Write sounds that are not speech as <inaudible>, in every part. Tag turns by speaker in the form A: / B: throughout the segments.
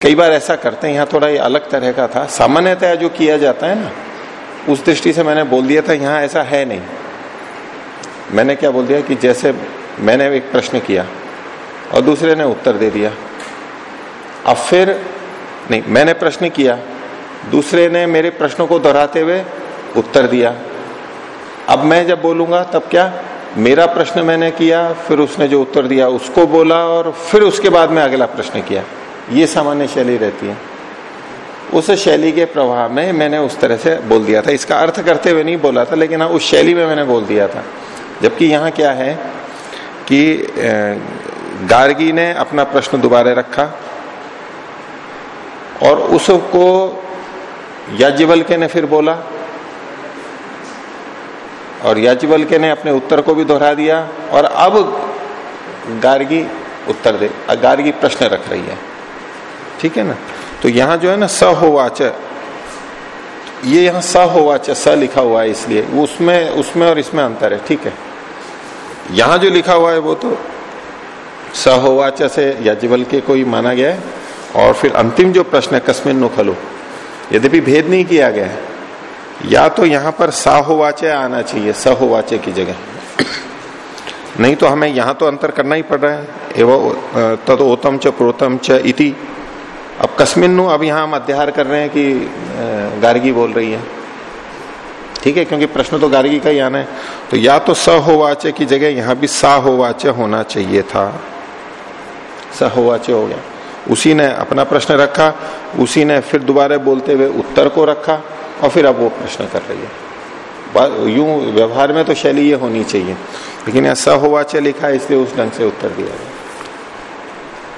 A: कई बार ऐसा करते हैं, यहाँ थोड़ा ये अलग तरह का था। सामान्यतया जो किया जाता है ना, उस दृष्टि से मैंने बोल दिया था, यहाँ ऐसा है नहीं। मैंने क्या बोल दिया कि जैसे मैंने एक प्रश्न किया और दूसरे ने उत्तर दे दिया। अब फिर नहीं, मैंने प्रश्न किया, दूसरे ने मेरे प्रश्नों को दोहराते हुए उत्तर दिया। अब मैं जब बोलूँगा, तब क्या? मेरा प्रश्न मैंने किया, फिर उसने जो उत्तर दिया, उसको बोला और फिर उसके बाद में अगला प्रश्न किया। ये सामान्य शैली रहती है। उस शैली के प्रभाव में मैंने उस तरह से बोल दिया था। इसका अर्थ करते हुए नहीं बोला था, लेकिन हाँ उस शैली में मैंने बोल दिया था। जबकि यहाँ क्या है कि गार्गी ने अपना प्रश्न दोबारा रखा और उसको याज्ञवल्के ने फिर बोला और याज्ञवल्के ने अपने उत्तर को भी दोहरा दिया और अब गार्गी उत्तर दे, गार्गी प्रश्न रख रही है। ठीक है ना? तो यहाँ जो है ना स होवाच ये यहाँ स होवाच स लिखा हुआ है इसलिए। उसमें उसमें और इसमें अंतर है, ठीक है? यहाँ जो लिखा हुआ है वो तो स होवाच से याज्ञवल के कोई माना गया है। और फिर अंतिम जो प्रश्न है, कस्मिन नो खलो। यद्यपि भेद नहीं किया गया है। या तो यहाँ पर सा होवाचे आना चाहिए स होवाचे की जगह। नहीं तो हमें यहाँ तो अंतर करना ही पड़ रहा है। एवं तद ओतम च प्रोतम च इति। अब कस्मिन अब यहाँ हम अध्यार कर रहे हैं कि गार्गी बोल रही है। ठीक है? क्योंकि प्रश्न तो गार्गी का ही आना है। तो या तो स होवाचे की जगह यहाँ भी सा होवाचे होना चाहिए था। स होवाचे हो गया। उसी ने अपना प्रश्न रखा, उसी ने फिर दोबारा बोलते हुए उत्तर को रखा और फिर अब वो प्रश्न कर रही है। यूँ व्यवहार में तो शैली ये होनी चाहिए। लेकिन यहाँ स लिखा है, इसलिए उस ढंग से उत्तर दिया गया।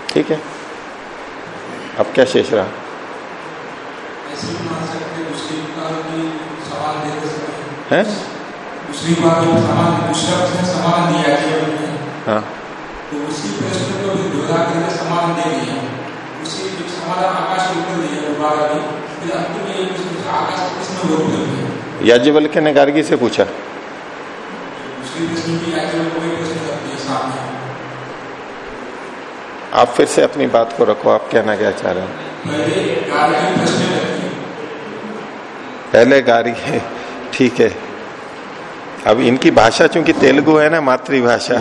A: ठीक है? अब क्या शेष रहा? है हाँ। तो उसी प्रश्न को भी दोहरा करके समान दे दिया उसी आकाश के ऊपर दिया दोबारा भी। फिर अंतिम में ये आकाश प्रश्न उत्तर याज्ञवल्क्य ने गार्गी से पूछा। दूसरी प्रश्न की याज्ञवल्क्य कोई प्रश्न करती है सामने। आप फिर से अपनी बात को रखो, आप कहना क्या चाह रहे हैं? पहले गारी है, ठीक है। अब इनकी भाषा चूँकि तेलुगु है ना, मातृभाषा,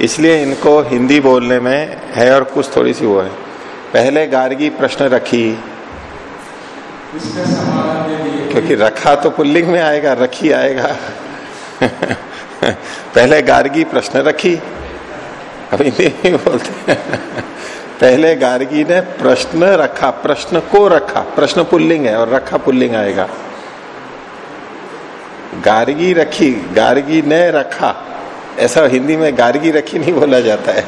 A: इसलिए इनको हिंदी बोलने में है और कुछ थोड़ी सी वो है। पहले गार्गी प्रश्न रखी। क्योंकि रखा तो पुल्लिंग में आएगा, रखी आएगा। <laughs> पहले गार्गी प्रश्न रखी। अभी नहीं बोलते। पहले गार्गी ने प्रश्न रखा, प्रश्न को रखा, प्रश्न पुल्लिंग है और रखा पुल्लिंग आएगा। गार्गी रखी, गार्गी ने रखा। ऐसा हिंदी में गार्गी रखी नहीं बोला जाता है।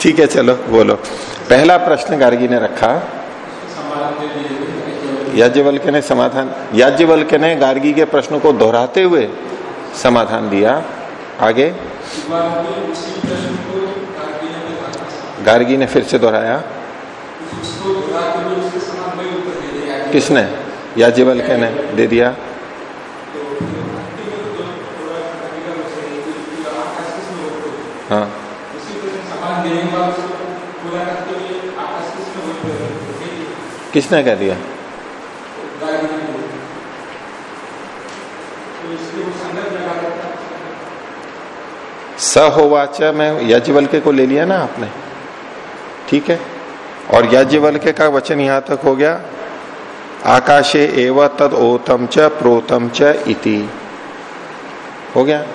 A: ठीक है, चलो, बोलो। पहला प्रश्न गार्गी ने रखा। याज्ञवल्क्य ने समाधान, याज्ञवल्क्य ने गार्गी के प्रश्न को दोहराते हुए समाधान दिया। आगे। गार्गी ने फिर से दोहराया। किसने? याज्ञवल्क्य ने दे दिया। हाँ। किसने कह दिया? स होवाच में याज्ञवल्क्य को ले लिया ना आपने। ठीक है? और याज्ञवल्क्य का वचन यहाँ तक हो गया, आकाशे एव तद ओतम च प्रोतम च इति। हो गया?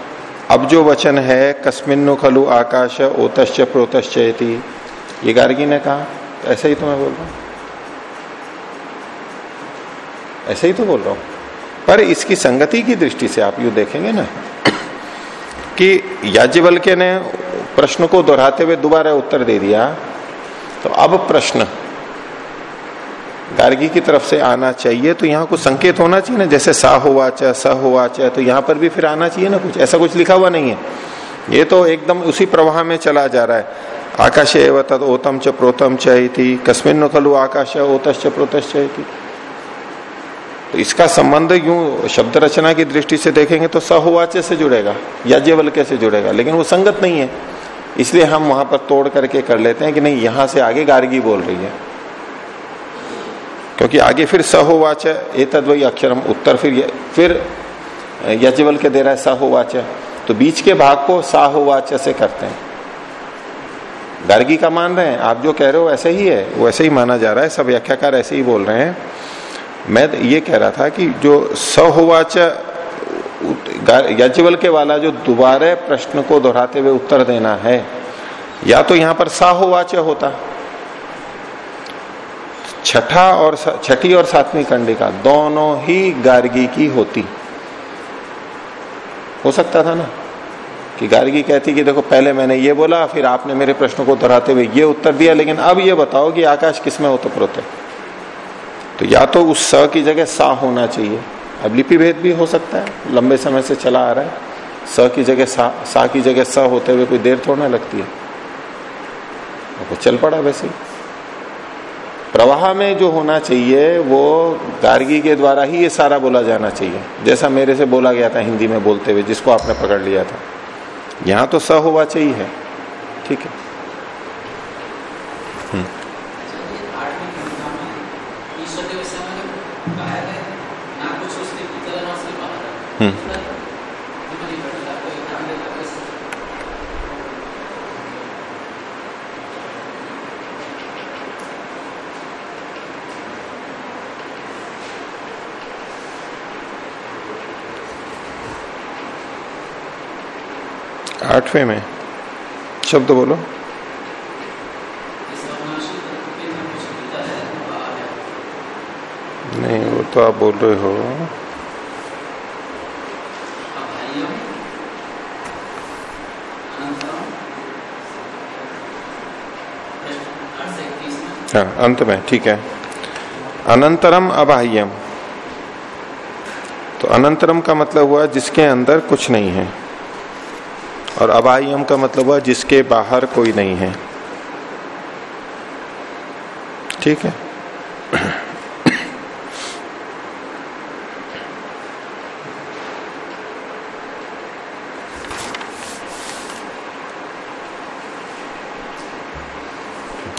A: अब जो वचन है, कस्मिन्नु खलु आकाश ओतश्च प्रोतश्च इति, ये गार्गी ने कहा, ऐसे ही तो मैं बोल रहा हूँ। ऐसे ही तो बोल रहा हूँ। पर इसकी संगति की दृष्टि से आप यू देखेंगे ना कि याज्ञवल्क्य ने प्रश्न को दोहराते हुए दोबारा उत्तर दे दिया। तो अब प्रश्न, गार्गी की तरफ़ से आना चाहिए तो यहाँ कुछ संकेत होना चाहिए ना, जैसे सा हुआ च, स हुआ च तो यहाँ पर भी फिर आना चाहिए ना कुछ, ऐसा कुछ लिखा हुआ नहीं है। ये तो एकदम उसी प्रवाह में चला जा रहा है। आकाश एवं तद ओतम च प्रोतम चि कस्मिन खलु आकाश ओतश्च प्रोतश्च तो इसका संबंध यूँ शब्द रचना की दृष्टि से देखेंगे तो सहुवाच्य से जुड़ेगा, याज्ञवल्क्य से जुड़ेगा, लेकिन वो संगत नहीं है। इसलिए हम वहाँ पर तोड़ करके कर लेते हैं कि नहीं, यहाँ से आगे गार्गी बोल रही है। क्योंकि आगे फिर सहोवाच ए अक्षर हम उत्तर फिर फिर यजवल के दे रहा है सहोवाच तो बीच के भाग को साहोवाच से करते हैं। गार्गी का मान रहे हैं, आप जो कह रहे हो ऐसे ही है वो ऐसे ही माना जा रहा है, सब व्याख्याकार ऐसे ही बोल रहे हैं। मैं ये कह रहा था कि जो सहोवाच यज्ञवल के वाला जो दोबारा प्रश्न को दोहराते हुए उत्तर देना है, या तो यहाँ पर साहोवाच होता। छठा और छठी और सातवीं कंडिका दोनों ही गार्गी की होती। हो सकता था ना? कि गार्गी कहती कि देखो, पहले मैंने ये बोला, फिर आपने मेरे प्रश्न को दोहराते हुए ये उत्तर दिया, लेकिन अब ये बताओ कि आकाश किसमें ओतप्रोत है। तो या तो उस स की जगह सा होना चाहिए। अब लिपि भेद भी हो सकता है। लंबे समय से चला आ रहा है। स की जगह सा सा की जगह स होते हुए कोई देर थोड़ा लगती है। वो चल पड़ा वैसे ही। प्रवाह में जो होना चाहिए, वो गार्गी के द्वारा ही ये सारा बोला जाना चाहिए। जैसा मेरे से बोला गया था हिंदी में बोलते हुए, जिसको आपने पकड़ लिया था। यहाँ तो स हुआ चाहिए। ठीक है। आठवें में। शब्द बोलो। नहीं वो तो आप बोल रहे हो। हाँ अंत में, ठीक है। अनंतरम अबाह्यम। तो अनंतरम का मतलब हुआ जिसके अंदर कुछ नहीं है। और अबाह्यम का मतलब हुआ जिसके बाहर कोई नहीं है। ठीक है?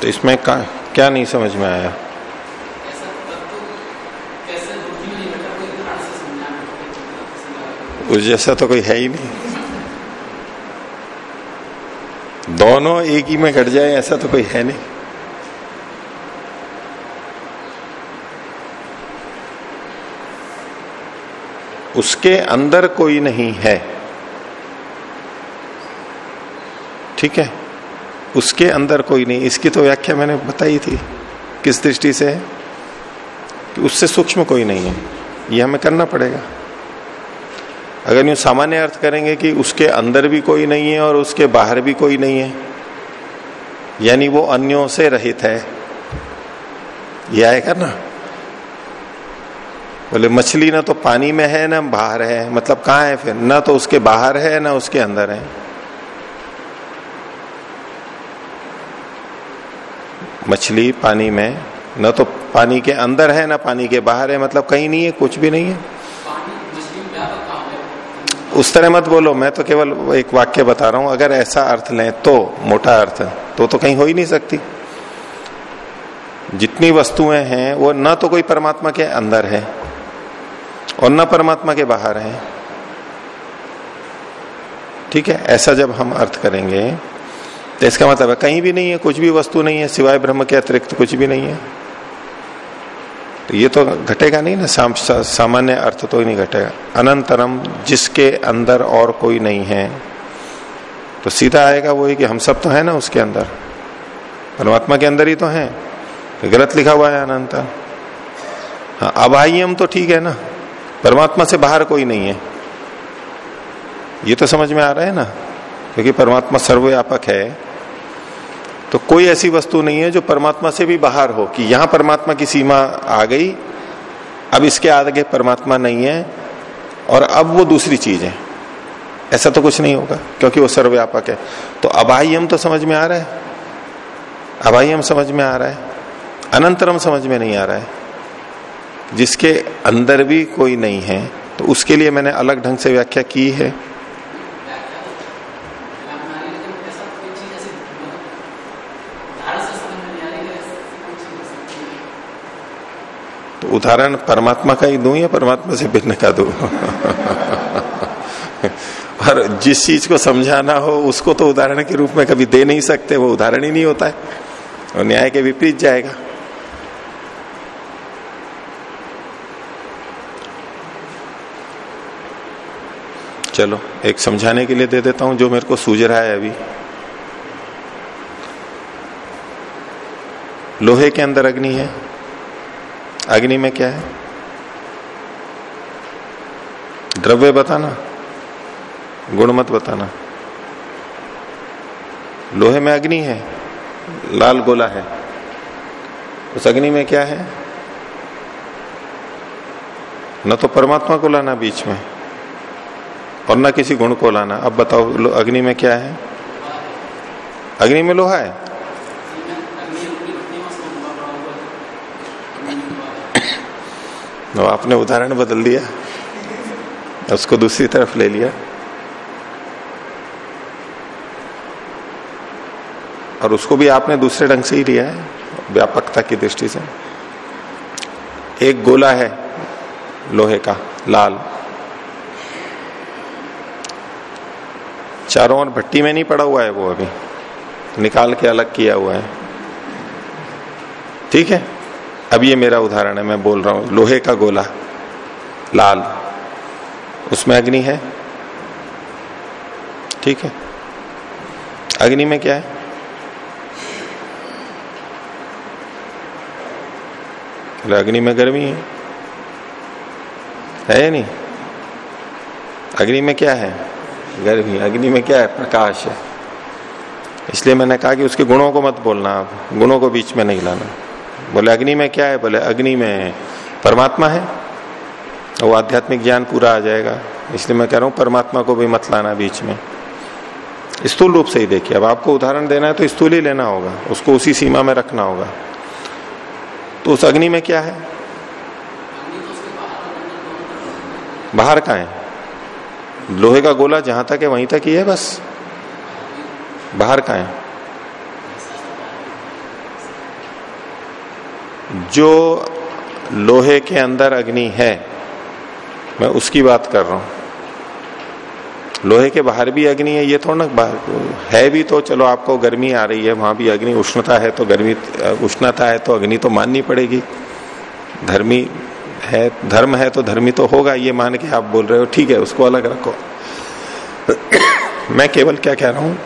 A: तो इसमें क्या नहीं समझ में आया? उस जैसा तो कोई है ही नहीं। दोनों एक ही में घट जाए, ऐसा तो कोई है नहीं। उसके अंदर कोई नहीं है। ठीक है? उसके अंदर कोई नहीं। इसकी तो व्याख्या मैंने बताई थी। किस दृष्टि से? कि उससे सूक्ष्म कोई नहीं है। यह हमें करना पड़ेगा। अगर यूँ सामान्य अर्थ करेंगे कि उसके अंदर भी कोई नहीं है और उसके बाहर भी कोई नहीं है, यानी वो अन्यों से रहित है। यह आएगा ना? बोले, मछली ना तो पानी में है, ना बाहर है। मतलब कहाँ है फिर? ना तो उसके बाहर है, ना उसके अंदर है। मछली पानी में, न तो पानी के अंदर है, ना पानी के बाहर है मतलब कहीं नहीं है, कुछ भी नहीं है। उस तरह मत बोलो, मैं तो केवल एक वाक्य बता रहा हूँ, अगर ऐसा अर्थ लें तो मोटा अर्थ तो तो कहीं हो ही नहीं सकती। जितनी वस्तुएँ हैं, वो न तो कोई परमात्मा के अंदर है, और न परमात्मा के बाहर है। ठीक है, ऐसा जब हम अर्थ करेंगे तो इसका मतलब है कहीं भी नहीं है कुछ भी वस्तु नहीं है सिवाय ब्रह्म के अतिरिक्त कुछ भी नहीं है। तो ये तो घटेगा नहीं ना साम, सामान्य अर्थ तो ही नहीं घटेगा। अनंतरम जिसके अंदर और कोई नहीं है। तो सीधा आएगा वो ही कि हम सब तो है ना उसके अंदर। परमात्मा के अंदर ही तो है। तो गलत लिखा हुआ है अनंत। हाँ अबाह्यम तो ठीक है ना। परमात्मा से बाहर कोई नहीं है। ये तो समझ में आ रहा है ना? क्योंकि परमात्मा सर्वव्यापक है। तो कोई ऐसी वस्तु नहीं है जो परमात्मा से भी बाहर हो कि यहाँ परमात्मा की सीमा आ गई, अब इसके आगे परमात्मा नहीं है और अब वो दूसरी चीज़ है। ऐसा तो कुछ नहीं होगा, क्योंकि वो सर्वव्यापक है। तो अबाह्यम तो समझ में आ रहा है। अबाह्यम समझ में आ रहा है। अनंतरम समझ में नहीं आ रहा है। जिसके अंदर भी कोई नहीं है तो उसके लिए मैंने अलग ढंग से व्याख्या की है। उदाहरण परमात्मा का ही दू या परमात्मा से भिन्न का दू? और जिस चीज़ को समझाना हो, उसको तो उदाहरण के रूप में कभी दे नहीं सकते, वो उदाहरण ही नहीं होता है। और न्याय के विपरीत जाएगा। चलो, एक समझाने के लिए दे देता हूँ, जो मेरे को सूझ रहा है अभी। लोहे के अंदर अग्नि है। अग्नि में क्या है? द्रव्य बताना, गुण मत बताना। लोहे में अग्नि है, लाल गोला है। उस अग्नि में क्या है? न तो परमात्मा को लाना बीच में, और न किसी गुण को लाना। अब बताओ अग्नि में क्या है? अग्नि में लोहा है। तो आपने उदाहरण बदल दिया, उसको दूसरी तरफ़ ले लिया। और उसको भी आपने दूसरे ढंग से ही लिया है, व्यापकता की दृष्टि से। एक गोला है लोहे का, लाल। चारों ओर भट्टी में नहीं पड़ा हुआ है वो अभी, निकाल के अलग किया हुआ है। ठीक है? अब ये मेरा उदाहरण है, मैं बोल रहा हूँ। लोहे का गोला, लाल। उसमें अग्नि है। ठीक है। अग्नि में क्या है? अग्नि में गर्मी है। है या नहीं? अग्नि में क्या है? गर्मी। अग्नि में क्या है? प्रकाश है। इसलिए मैंने कहा कि उसके गुणों को मत बोलना आप। गुणों को बीच में नहीं लाना। बोले, अग्नि में क्या है? बोले, अग्नि में परमात्मा है। वो आध्यात्मिक ज्ञान पूरा आ जाएगा। इसलिए मैं कह रहा हूँ, परमात्मा को भी मत लाना बीच में। स्थूल रूप से ही देखिए, अब आपको उदाहरण देना है तो स्थूल ही लेना होगा। उसको उसी सीमा में रखना होगा। तो उस अग्नि में क्या है? बाहर का है। लोहे का गोला जहाँ तक है, वहीं तक ही है बस। बाहर का है। जो लोहे के अंदर अग्नि है, मैं उसकी बात कर रहा हूँ। लोहे के बाहर भी अग्नि है, ये थोड़ा ना है भी तो चलो, आपको गर्मी आ रही है, वहाँ भी अग्नि उष्णता है तो गर्मी, उष्णता है तो अग्नि तो माननी पड़ेगी। धर्मी है, धर्म है तो धर्मी तो होगा, ये मान के आप बोल रहे हो, ठीक है, उसको अलग रखो। मैं केवल क्या कह रहा हूँ,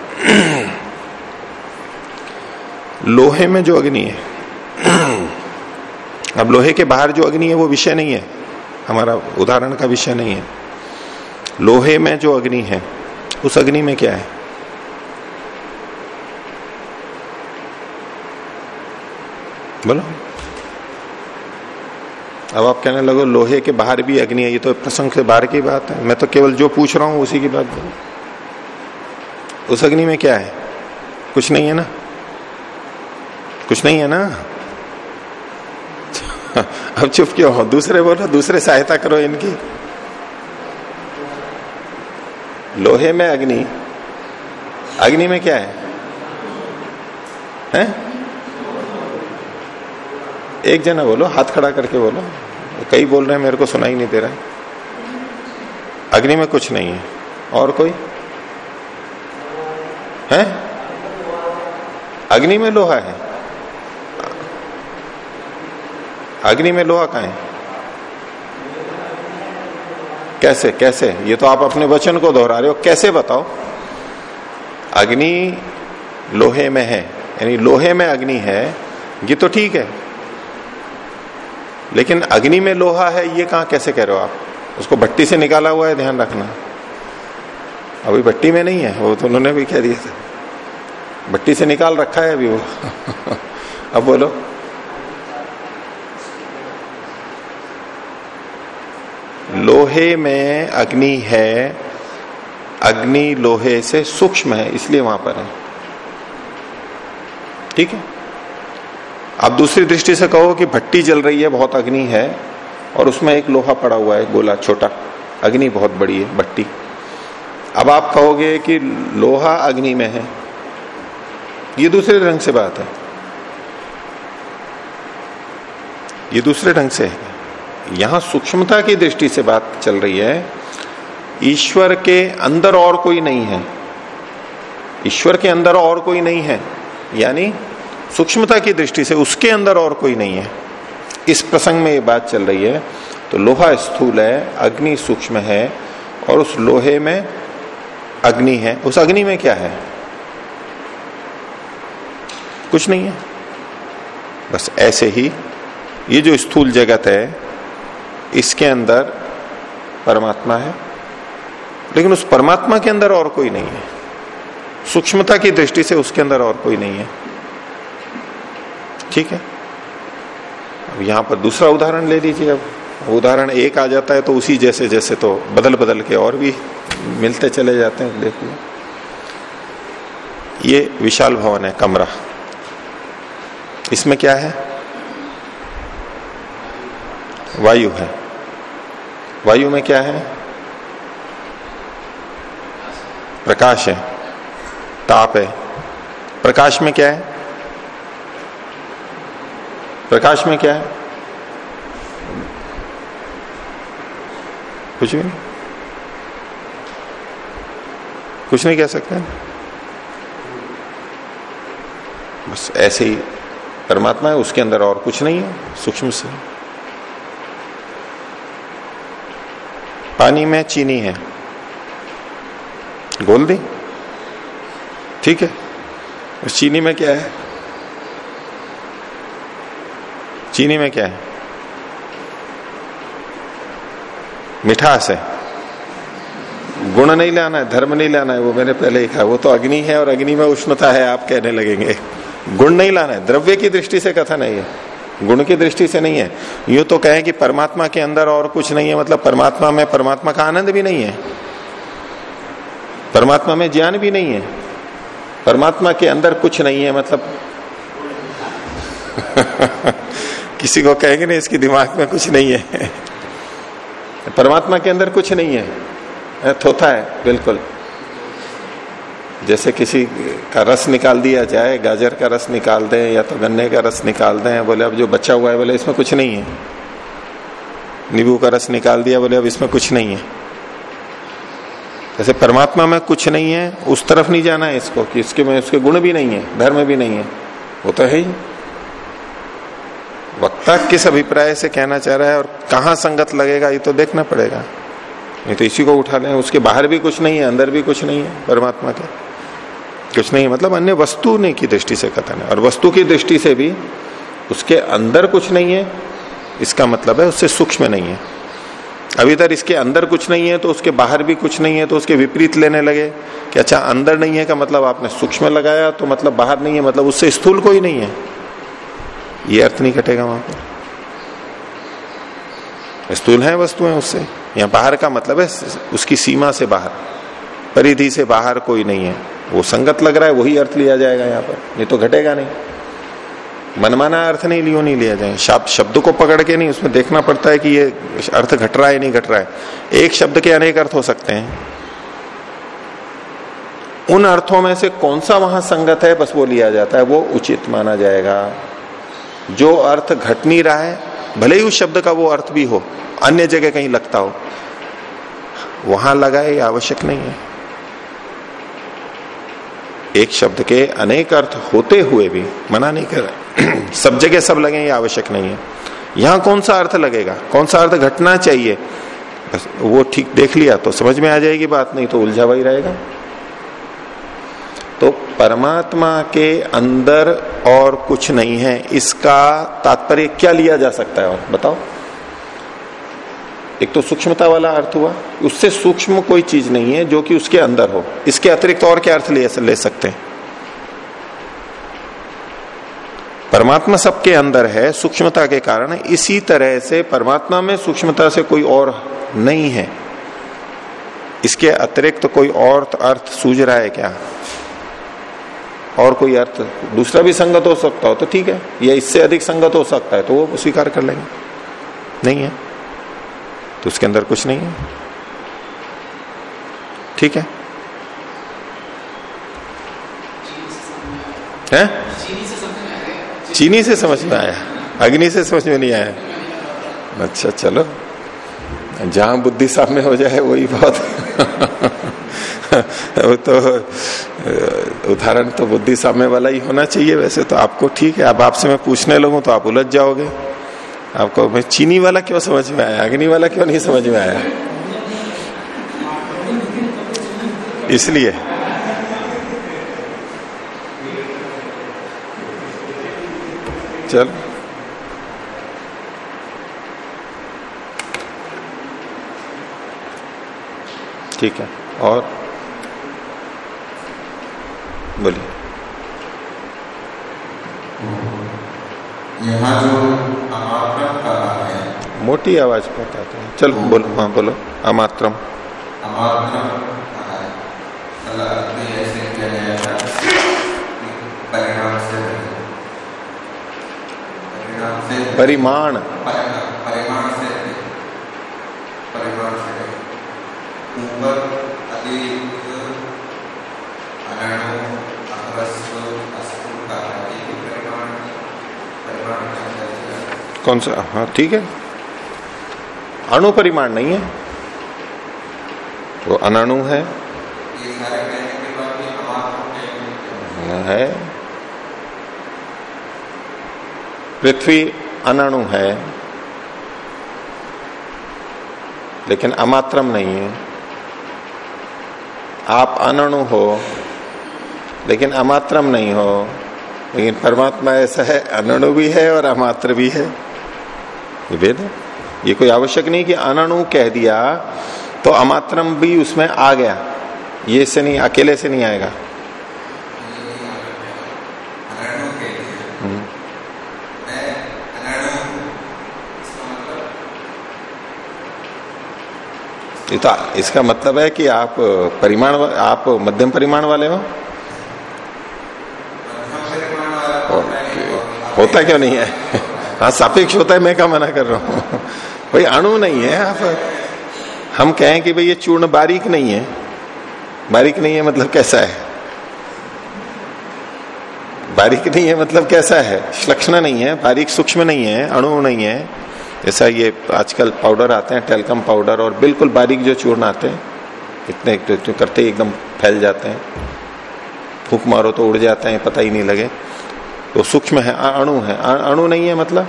A: <clears throat> लोहे में जो अग्नि है अब लोहे के बाहर जो अग्नि है, वो विषय नहीं है। हमारा उदाहरण का विषय नहीं है। लोहे में जो अग्नि है, उस अग्नि में क्या है? बोलो। अब आप कहने लगो, लोहे के बाहर भी अग्नि है, ये तो प्रसंग से बाहर की बात है। मैं तो केवल जो पूछ रहा हूँ, उसी की बात बोलो उस अग्नि में क्या है? कुछ नहीं है ना? कुछ नहीं है ना? <laughs> अब चुप क्यों हो? दूसरे बोलो, दूसरे सहायता करो इनकी। लोहे में अग्नि? अग्नि में क्या है? हैं? एक जना बोलो, हाथ खड़ा करके बोलो। कई बोल रहे हैं, मेरे को सुनाई नहीं दे रहा है। अग्नि में कुछ नहीं है। और कोई? है? अग्नि में लोहा है। अग्नि में लोहा का है? कैसे कैसे? ये तो आप अपने वचन को दोहरा रहे हो। कैसे बताओ? अग्नि लोहे में है। यानी लोहे में अग्नि है, ये तो ठीक है। लेकिन अग्नि में लोहा है, ये कहा कैसे कह रहे हो आप? उसको भट्टी से निकाला हुआ है, ध्यान रखना। अभी भट्टी में नहीं है, वो तो उन्होंने भी कह दिया था। भट्टी से निकाल रखा है अभी वो। <laughs> अब बोलो। लोहे में अग्नि है, अग्नि लोहे से सूक्ष्म है, इसलिए वहाँ पर है। ठीक है? आप दूसरी दृष्टि से कहो कि भट्टी जल रही है, बहुत अग्नि है, और उसमें एक लोहा पड़ा हुआ है, गोला छोटा। अग्नि बहुत बड़ी है, भट्टी। अब आप कहोगे कि लोहा अग्नि में है। ये दूसरे ढंग से बात है। ये दूसरे ढंग से है। यहाँ सूक्ष्मता की दृष्टि से बात चल रही है, ईश्वर के अंदर और कोई नहीं है। ईश्वर के अंदर और कोई नहीं है। यानी सूक्ष्मता की दृष्टि से उसके अंदर और कोई नहीं है। इस प्रसंग में ये बात चल रही है तो लोहा स्थूल है, अग्नि सूक्ष्म है, और उस लोहे में अग्नि है। उस अग्नि में क्या है? कुछ नहीं है। बस ऐसे ही ये जो स्थूल जगत है इसके अंदर परमात्मा है, लेकिन उस परमात्मा के अंदर और कोई नहीं है। सूक्ष्मता की दृष्टि से उसके अंदर और कोई नहीं है। ठीक है? अब यहाँ पर दूसरा उदाहरण ले लीजिए। अब उदाहरण एक आ जाता है तो उसी जैसे जैसे तो बदल बदल के और भी मिलते चले जाते हैं, देखिए। ये विशाल भवन है, कमरा। इसमें क्या है? वायु है। वायु में क्या है? प्रकाश है। ताप है। प्रकाश में क्या है? प्रकाश में क्या है? कुछ भी। कुछ नहीं कह सकते। बस ऐसे ही परमात्मा है, उसके अंदर और कुछ नहीं है। सूक्ष्म से। पानी में चीनी है। गोल दी। ठीक है। उस चीनी में क्या है? चीनी में क्या है? मिठास है। गुण नहीं लाना है, धर्म नहीं लाना है, वो मैंने पहले ही कहा। वो तो अग्नि है और अग्नि में उष्णता है, आप कहने लगेंगे। गुण नहीं लाना है, द्रव्य की दृष्टि से कथा नहीं है। गुण की दृष्टि से नहीं है। यूँ तो कहें कि परमात्मा के अंदर और कुछ नहीं है मतलब परमात्मा में, परमात्मा का आनंद भी नहीं है। परमात्मा में ज्ञान भी नहीं है। परमात्मा के अंदर कुछ नहीं है मतलब <laughs> किसी को कहेंगे ना इसकी दिमाग में कुछ नहीं है। परमात्मा के अंदर कुछ नहीं है। थोथा है, बिल्कुल। जैसे किसी का रस निकाल दिया जाए, गाजर का रस निकाल दें या तो गन्ने का रस निकाल दें, बोले अब जो बच्चा हुआ है, बोले इसमें कुछ नहीं है। नींबू का रस निकाल दिया, बोले अब इसमें कुछ नहीं है। जैसे परमात्मा में कुछ नहीं है, उस तरफ़ नहीं जाना है इसको, कि इसके में, उसके गुण भी नहीं है, धर्म भी नहीं है, वो तो है ही। वक्ता किस अभिप्राय से कहना चाह रहा है और कहा संगत लगेगा, ये तो देखना पड़ेगा। नहीं तो इसी को उठा लें, उसके बाहर भी कुछ नहीं है, अंदर भी कुछ नहीं है, परमात्मा के। कुछ नहीं मतलब अन्य वस्तु नहीं की दृष्टि से कथन है। और वस्तु की दृष्टि से भी उसके अंदर कुछ नहीं है, इसका मतलब है उससे सूक्ष्म नहीं है। अब इधर इसके अंदर कुछ नहीं है तो उसके बाहर भी कुछ नहीं है तो उसके विपरीत लेने लगे कि अच्छा अंदर नहीं है का मतलब आपने सूक्ष्म लगाया तो मतलब बाहर नहीं है मतलब उससे स्थूल कोई नहीं है। ये अर्थ नहीं कटेगा वहाँ पर स्थूल है वस्तुएँ उससे। यहाँ बाहर का मतलब है, उसकी सीमा से बाहर, परिधि से बाहर कोई नहीं है। वो संगत लग रहा है, वही अर्थ लिया जाएगा यहाँ पर। नहीं तो घटेगा नहीं। मनमाना अर्थ नहीं, लियो नहीं लिया जाए। शब्द शब्द को पकड़ के नहीं, उसमें देखना पड़ता है कि ये अर्थ घट रहा है, नहीं घट रहा है। एक शब्द के अनेक अर्थ हो सकते हैं। उन अर्थों में से कौन सा वहाँ संगत है, बस वो लिया जाता है। वो उचित माना जाएगा। जो अर्थ घट नहीं रहा है, भले ही उस शब्द का वो अर्थ भी हो, अन्य जगह कहीं लगता हो, वहाँ लगाए आवश्यक नहीं है। एक शब्द के अनेक अर्थ होते हुए भी मना नहीं कर <clears throat> सब जगह सब लगे, ये आवश्यक नहीं है। यहाँ कौन सा अर्थ लगेगा? कौन सा अर्थ घटना चाहिए? बस वो ठीक देख लिया तो समझ में आ जाएगी बात, नहीं तो उलझा वही रहेगा। तो परमात्मा के अंदर और कुछ नहीं है, इसका तात्पर्य क्या लिया जा सकता है? और बताओ। एक तो सूक्ष्मता वाला अर्थ हुआ उससे सूक्ष्म कोई चीज़ नहीं है जो कि उसके अंदर हो। इसके अतिरिक्त और क्या अर्थ ले, ले सकते हैं? परमात्मा सबके अंदर है सूक्ष्मता के कारण। इसी तरह से परमात्मा में सूक्ष्मता से कोई और नहीं है। इसके अतिरिक्त तो कोई और अर्थ सूझ रहा है क्या? और कोई अर्थ दूसरा भी संगत हो सकता हो तो ठीक है। या इससे अधिक संगत हो सकता है तो वो स्वीकार कर लेंगे। नहीं है। तो उसके अंदर कुछ नहीं है। ठीक है? हैं? चीनी से समझ में आया। अग्नि से समझ में नहीं आया। अच्छा चलो। जहाँ बुद्धि सामने हो जाए, वही बहुत। <laughs> वो तो उदाहरण तो बुद्धि सामने वाला ही होना चाहिए। वैसे तो आपको ठीक है। अब आपसे मैं पूछने लगूं तो आप उलझ जाओगे। आपको चीनी वाला क्यों समझ में आया? अग्नि वाला क्यों नहीं समझ में आया? इसलिए। चल। ठीक है। और? बोलिए।
B: यहाँ जो अमात्रम कहा है।
A: मोटी आवाज़ बताते हैं। चलो बोलो हाँ बोलो। अमात्रम।
B: अमात्रम कहा है। अल्लाह ऐसे किया गया था परिणाम से परिणाम से
A: परिमाण।
B: परिमाण से परिमाण से ऊपर अधिक अनाणु अह्रस्व अस्फुट का एक परिमाण परिमाण का है।
A: कौन सा? हाँ ठीक है। अणु परिमाण नहीं है। वो अनाणु है।
B: कहने
A: है। पृथ्वी अनाणु है। लेकिन अमात्रम नहीं है। आप अनाणु हो, लेकिन अमात्रम नहीं हो। लेकिन परमात्मा ऐसा है, अनाणु भी है और अमात्र भी है। वेद ये कोई आवश्यक नहीं कि अनाणु कह दिया तो अमात्रम भी उसमें आ गया। ये से नहीं अकेले से नहीं आएगा।
B: अनाणु के लिए मैं अनाणु हूँ इसका मतलब
A: तो इसका मतलब है कि आप परिमाण आप मध्यम परिमाण वाले हो?
B: तो हूँ।
A: होता क्यों नहीं है? हाँ सापेक्ष होता है, मैं क्या मना कर रहा हूँ? भाई, अणु नहीं है, आप हम कहें कि भाई, ये चूर्ण बारीक नहीं है। बारीक नहीं है मतलब कैसा है? बारीक नहीं है मतलब कैसा है? श्लक्षण नहीं है, बारीक सूक्ष्म नहीं है, अणु नहीं है। जैसा ये आजकल पाउडर आते हैं टेलकम पाउडर और बिल्कुल बारीक जो चूर्ण आते हैं इतने करते ही एकदम फैल जाते हैं। फूक मारो तो उड़ जाते हैं, पता ही नहीं लगे। तो सूक्ष्म है अणु है। अणु नहीं है मतलब?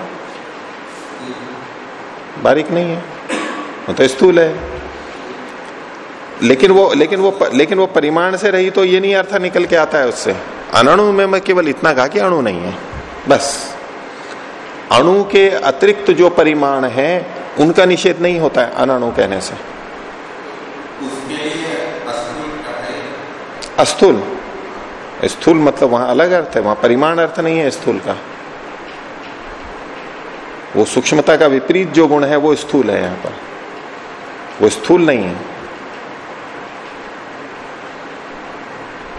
A: बारीक नहीं है। वो तो स्थूल है। लेकिन वो लेकिन वो लेकिन वो परिमाण से रही तो ये नहीं अर्थ निकल के आता है उससे। अनणु में मैं केवल इतना कहा कि अणु नहीं है। बस। अणु के अतिरिक्त जो परिमाण है उनका निषेध नहीं होता है अनणु कहने से। अस्थूल। स्थूल मतलब वहाँ अलग अर्थ है, वहाँ परिमाण अर्थ नहीं है स्थूल का। वो सूक्ष्मता का विपरीत जो गुण है, वो स्थूल है यहाँ पर। वो स्थूल नहीं है।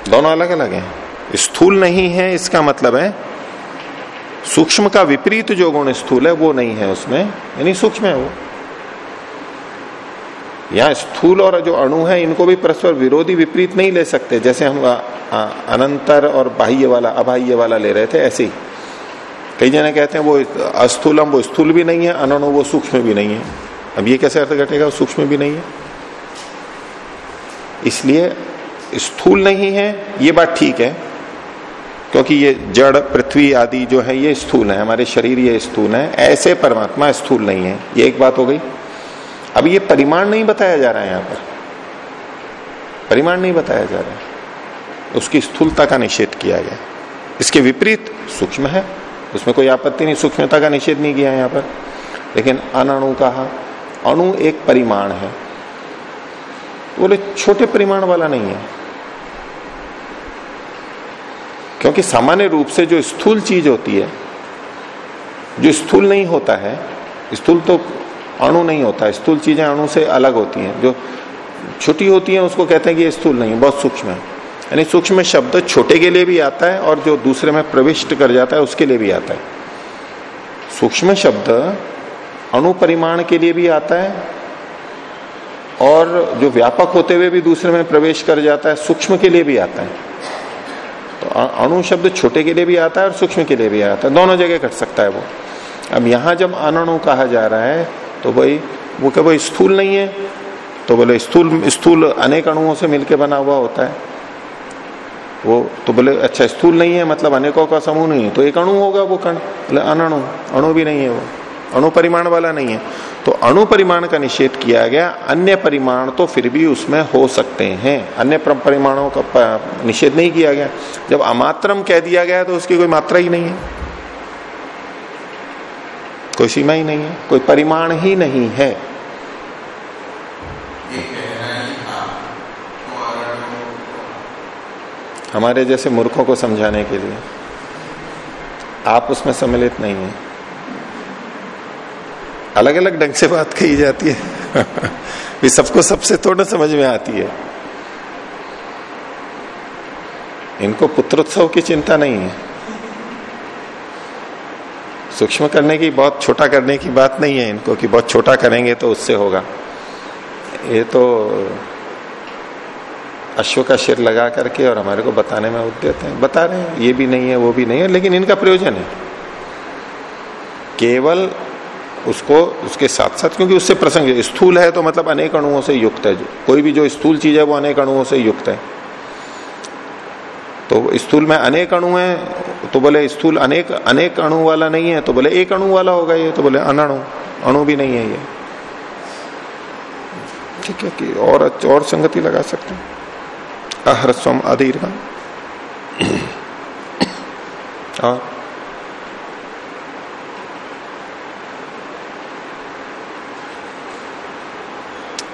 A: दोनों अलग अलग हैं। स्थूल नहीं है, इसका मतलब है सूक्ष्म का विपरीत जो गुण स्थूल है, वो नहीं है उसमें। यानी सूक्ष्म है वो। यहाँ स्थूल और जो अणु है, इनको भी परस्पर विरोधी, विपरीत नहीं ले सकते। जैसे हम अनंतर और बाह्य वाला, अबाह्य वाला ले रहे थे, ऐसे ही। कई जने कहते हैं, वो अस्थूलम, वो स्थूल भी नहीं है, अनणु, वो सूक्ष्म भी नहीं है। अब ये कैसे अर्थ घटेगा सूक्ष्म भी नहीं है? इसलिए स्थूल नहीं है, ये बात ठीक है, क्योंकि ये जड़, पृथ्वी आदि जो है, ये स्थूल है, हमारे शरीर ये स्थूल है। ऐसे परमात्मा स्थूल नहीं है। ये एक बात हो गई। अब ये परिमाण नहीं बताया जा रहा है यहाँ पर। परिमाण नहीं बताया जा रहा है। उसकी स्थूलता का निषेध किया गया। इसके विपरीत सूक्ष्म है। उसमें कोई आपत्ति नहीं, सूक्ष्मता का निषेध नहीं किया यहाँ पर। लेकिन अणु कहा अणु एक परिमाण है। तो बोले, छोटे परिमाण वाला नहीं है। क्योंकि सामान्य रूप से जो स्थूल चीज़ होती है, जो स्थूल नहीं होता है, स्थूल तो अणु नहीं होता, स्थूल चीज़ें अणु से अलग होती हैं। जो छोटी होती हैं, उसको कहते हैं कि ये स्थूल नहीं बहुत सूक्ष्म है। यानी सूक्ष्म शब्द छोटे के लिए भी आता है और जो दूसरे में प्रविष्ट कर जाता है, उसके लिए भी आता है। सूक्ष्म शब्द अणु परिमाण के लिए भी आता है और जो व्यापक होते हुए भी दूसरे में प्रवेश कर जाता है, सूक्ष्म के लिए भी आता है। तो अणु शब्द छोटे के लिए भी आता है और सूक्ष्म के लिए भी आता है। दोनों जगह घट सकता है वो। अब यहाँ जब अनणु कहा जा रहा है तो भाई वो क्या भाई स्थूल नहीं है। तो बोले, स्थूल स्थूल अनेक अणुओं से मिलकर बना हुआ होता है। वो तो बोले अच्छा स्थूल नहीं है मतलब अनेकों का समूह नहीं है। तो एक अणु होगा वो कण, बोले अणु अणु भी नहीं है वो, अणु परिमाण वाला नहीं है। तो अणु परिमाण का निषेध किया गया, अन्य परिमाण तो फिर भी उसमें हो सकते हैं। अन्य परिमाणों का निषेध नहीं किया गया। जब अमात्रम कह दिया गया तो उसकी कोई मात्रा ही नहीं है। कोई सीमा ही नहीं है कोई परिमाण ही नहीं है। हमारे जैसे मूर्खों को समझाने के लिए। आप उसमें सम्मिलित नहीं है। अलग अलग ढंग से बात कही जाती है। <laughs> ये सबको सबसे थोड़ा समझ में आती है। इनको पुत्रोत्सव की चिंता नहीं है। सूक्ष्म करने की बहुत, छोटा करने की बात नहीं है इनको कि बहुत छोटा करेंगे तो उससे होगा। ये तो अश्व का सिर लगा करके और हमारे को बताने में उद्यत है। बता रहे हैं, ये भी नहीं है, वो भी नहीं है, लेकिन इनका प्रयोजन है। केवल उसको, उसके साथ साथ क्योंकि उससे प्रसंग स्थूल है तो मतलब अनेक अणुओं से युक्त है। कोई भी जो स्थूल चीज़ है, वो अनेक अणुओं से युक्त है। तो स्थूल में अनेक अणु है तो बोले स्थूल अनेक अनेक अणु वाला नहीं है तो बोले एक अणु वाला होगा ये तो बोले अणु अणु भी नहीं है ये। ठीक है कि और और संगति लगा सकते अहरस्वम अधीर <clears throat> और?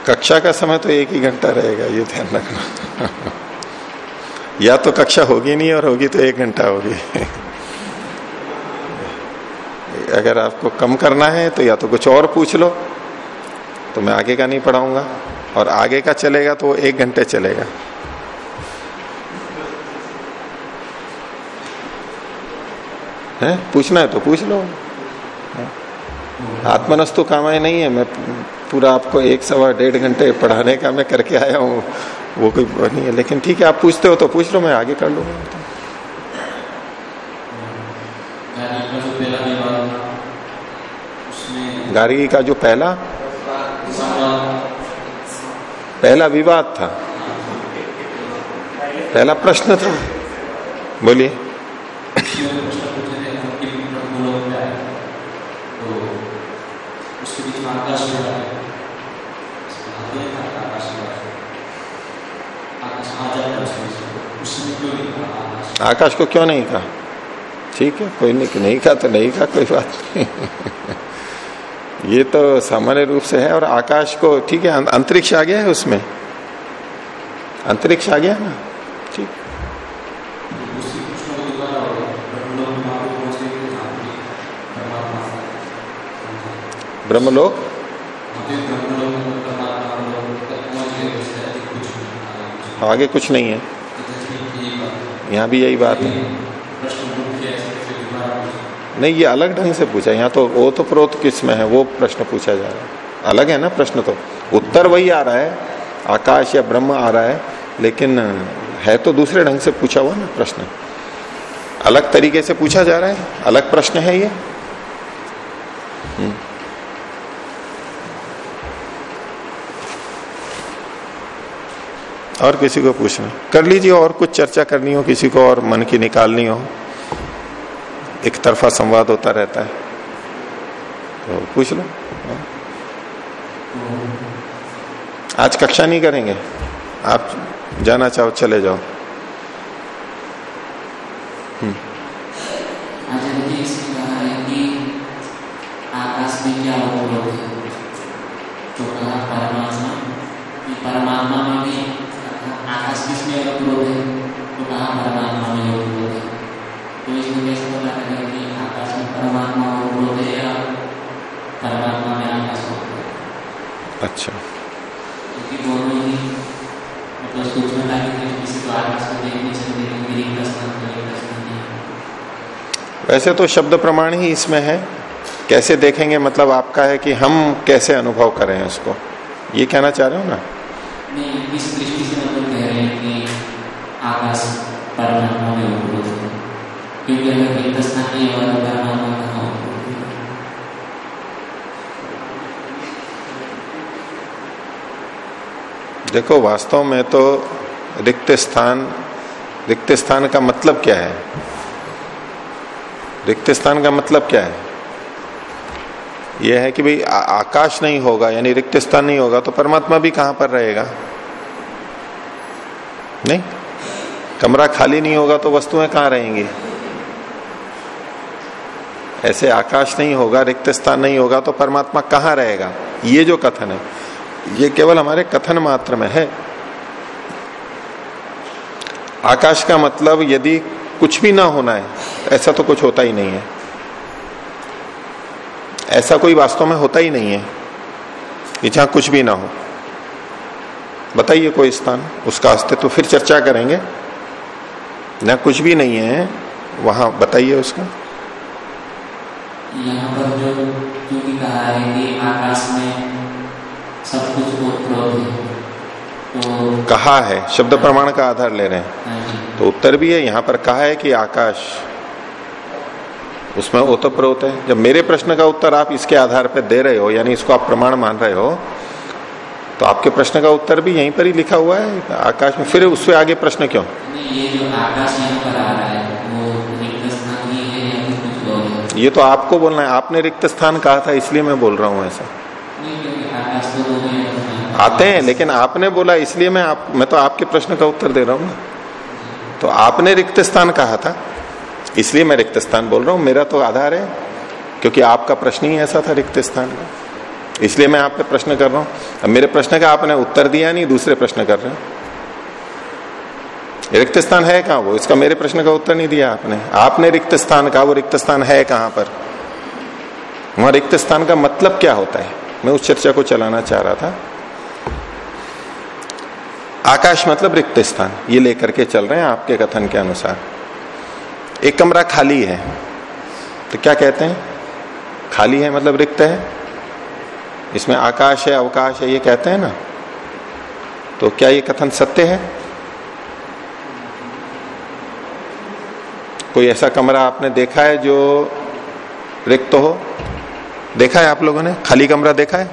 A: कक्षा का समय तो एक ही घंटा रहेगा, ये ध्यान रखना। <laughs> या तो कक्षा होगी नहीं और होगी तो एक घंटा होगी। अगर आपको कम करना है तो या तो कुछ और पूछ लो तो मैं आगे का नहीं पढ़ाऊँगा और आगे का चलेगा तो वो एक घंटे चलेगा। है? पूछना है तो पूछ लो। आत्मनस्तु कामाय नहीं है, मैं पूरा आपको एक सवा डेढ़ घंटे पढ़ाने का मैं करके आया हूँ। वो कोई नहीं है। लेकिन ठीक है, आप पूछते हो तो पूछ लो, मैं आगे कर लूँगा तो। गार्गी का जो पहला पहला विवाद था। पहला प्रश्न था। बोलिए। आकाश को क्यों नहीं कहा? ठीक है, कोई नहीं नहीं कहा तो नहीं कहा, कोई बात <laughs> ये तो सामान्य रूप से है और आकाश को, ठीक है अंतरिक्ष आ गया है उसमें। अंतरिक्ष आ गया ना? ठीक। ब्रह्मलोक? आगे कुछ नहीं है। यहाँ भी यही बात है। नहीं, ये अलग ढंग से पूछा यहाँ तो वो तो प्रोत किसमें है, वो प्रश्न पूछा जा रहा है। अलग है ना प्रश्न तो। उत्तर वही आ रहा है, आकाश या ब्रह्म आ रहा है, लेकिन है तो दूसरे ढंग से पूछा हुआ ना प्रश्न। अलग तरीके से पूछा जा रहा है, अलग प्रश्न है ये। और किसी को पूछना। कर लीजिए, और कुछ चर्चा करनी हो, किसी को और मन की निकालनी हो, एक तरफा संवाद होता रहता है। तो पूछ लो। आज कक्षा नहीं करेंगे। आप जाना चाहो, चले जाओ।
C: हम्म।
A: वैसे तो शब्द प्रमाण ही इसमें है। कैसे देखेंगे मतलब आपका है कि हम कैसे अनुभव करें उसको? ये कहना चाह रहे हो ना? देखो वास्तव में तो रिक्त स्थान रिक्त स्थान का मतलब क्या है? रिक्त स्थान का मतलब क्या है? यह है कि भाई आकाश नहीं होगा, यानी रिक्त स्थान नहीं होगा तो परमात्मा भी कहाँ पर रहेगा? नहीं? कमरा खाली नहीं होगा तो वस्तुएँ कहाँ रहेंगी? ऐसे आकाश नहीं होगा, रिक्त स्थान नहीं होगा तो परमात्मा कहाँ रहेगा? ये जो कथन है, ये केवल हमारे कथन मात्र में है। आकाश का मतलब यदि कुछ भी ना होना है ऐसा तो कुछ होता ही नहीं है। ऐसा कोई वास्तव में होता ही नहीं है कि जहाँ कुछ भी ना हो। बताइए कोई स्थान उसका अस्तित्व तो फिर चर्चा करेंगे। ना कुछ भी नहीं है वहाँ बताइए उसका।
C: यहाँ पर जो क्योंकि कहा है कि आकाश में सब कुछ है तो
A: कहा है शब्द प्रमाण का आधार ले रहे हैं।
C: हाँ
A: तो उत्तर भी है यहाँ पर कहा है कि आकाश उसमें ओतप्रोत है। जब मेरे प्रश्न का उत्तर आप इसके आधार पर दे रहे हो यानी इसको आप प्रमाण मान रहे हो तो आपके प्रश्न का उत्तर भी यहीं पर ही लिखा हुआ है आकाश में। फिर उससे आगे प्रश्न क्यों?
C: ये जो आकाश पर आ रहा है वो स्थान ही है या कुछ
A: ये तो आपको बोलना है। आपने रिक्त स्थान कहा था इसलिए मैं बोल रहा हूँ ऐसा।
C: तो।
A: आते हैं लेकिन आपने बोला इसलिए मैं आप मैं तो आपके प्रश्न का उत्तर दे रहा हूँ ना। तो आपने रिक्त स्थान कहा था। इसलिए मैं रिक्त स्थान बोल रहा हूँ। मेरा तो आधार है, क्योंकि आपका प्रश्न ही ऐसा था रिक्त स्थान का। इसलिए मैं आपसे प्रश्न कर रहा हूँ। अब मेरे प्रश्न का आपने उत्तर दिया नहीं, दूसरे प्रश्न कर रहे हैं। रिक्त स्थान है कहाँ? वो इसका मेरे प्रश्न का उत्तर नहीं दिया आपने। आपने रिक्त स्थान कहा, वो रिक्त स्थान है कहाँ पर? वहाँ रिक्त स्थान का मतलब क्या होता है? मैं उस चर्चा को चलाना चाह रहा था। आकाश मतलब रिक्त स्थान ये लेकर के चल रहे हैं आपके कथन के अनुसार। एक कमरा खाली है। तो क्या कहते हैं? खाली है मतलब रिक्त है? इसमें आकाश है, अवकाश है, ये कहते हैं ना? तो क्या ये कथन सत्य है? कोई ऐसा कमरा आपने देखा है जो रिक्त हो? देखा है आप लोगों ने? खाली कमरा देखा है?